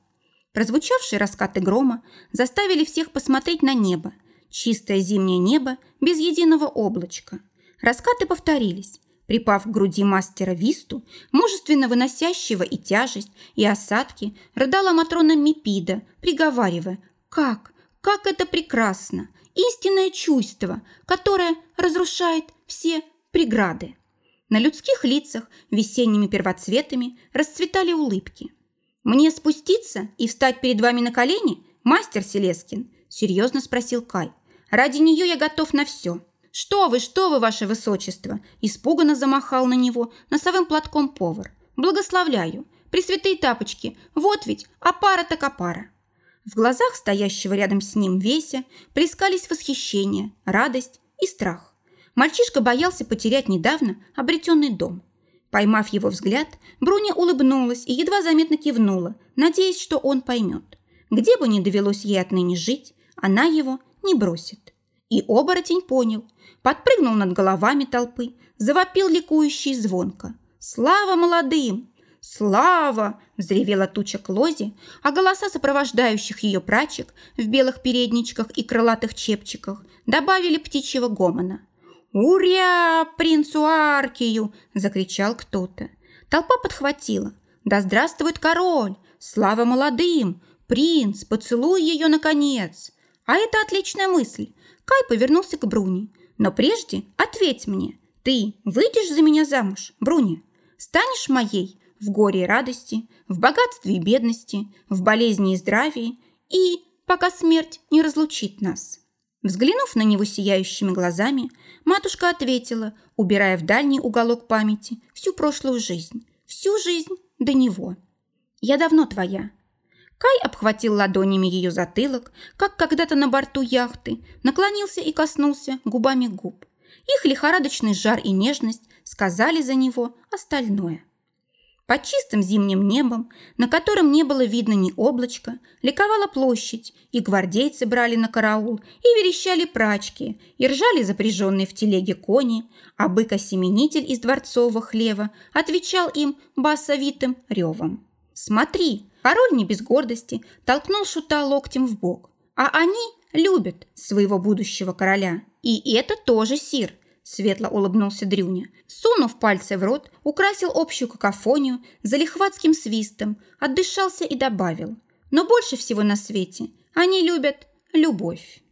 Прозвучавшие раскаты грома заставили всех посмотреть на небо, Чистое зимнее небо без единого облачка. Раскаты повторились. Припав к груди мастера Висту, мужественно выносящего и тяжесть, и осадки, рыдала Матрона Мипида, приговаривая «Как? Как это прекрасно! Истинное чувство, которое разрушает все преграды!» На людских лицах весенними первоцветами расцветали улыбки. «Мне спуститься и встать перед вами на колени, мастер Селескин?» – серьезно спросил Кай. Ради нее я готов на все. Что вы, что вы, ваше высочество!» Испуганно замахал на него носовым платком повар. «Благословляю! Пресвятые тапочки! Вот ведь опара так опара!» В глазах стоящего рядом с ним Веся плескались восхищение, радость и страх. Мальчишка боялся потерять недавно обретенный дом. Поймав его взгляд, Бруня улыбнулась и едва заметно кивнула, надеясь, что он поймет. Где бы ни довелось ей отныне жить, она его не бросит. И оборотень понял, подпрыгнул над головами толпы, завопил ликующий звонко. «Слава молодым! Слава!» – взревела туча Клози, а голоса сопровождающих ее прачек в белых передничках и крылатых чепчиках добавили птичьего гомона. «Уря! Принцу Аркию!» – закричал кто-то. Толпа подхватила. «Да здравствует король! Слава молодым! Принц, поцелуй ее, наконец!» А это отличная мысль. Кай повернулся к Бруни. «Но прежде ответь мне, ты выйдешь за меня замуж, Бруни? Станешь моей в горе и радости, в богатстве и бедности, в болезни и здравии, и пока смерть не разлучит нас?» Взглянув на него сияющими глазами, матушка ответила, убирая в дальний уголок памяти всю прошлую жизнь, всю жизнь до него. «Я давно твоя». Кай обхватил ладонями ее затылок, как когда-то на борту яхты, наклонился и коснулся губами губ. Их лихорадочный жар и нежность сказали за него остальное. Под чистым зимним небом, на котором не было видно ни облачка, ликовала площадь, и гвардейцы брали на караул, и верещали прачки, и ржали запряженные в телеге кони, а бык-осеменитель из дворцового хлева отвечал им басовитым ревом. «Смотри!» Король не без гордости толкнул шута локтем в бок. «А они любят своего будущего короля. И это тоже сир!» Светло улыбнулся Дрюня. Сунув пальцы в рот, украсил общую какофонию залихватским свистом, отдышался и добавил. Но больше всего на свете они любят любовь.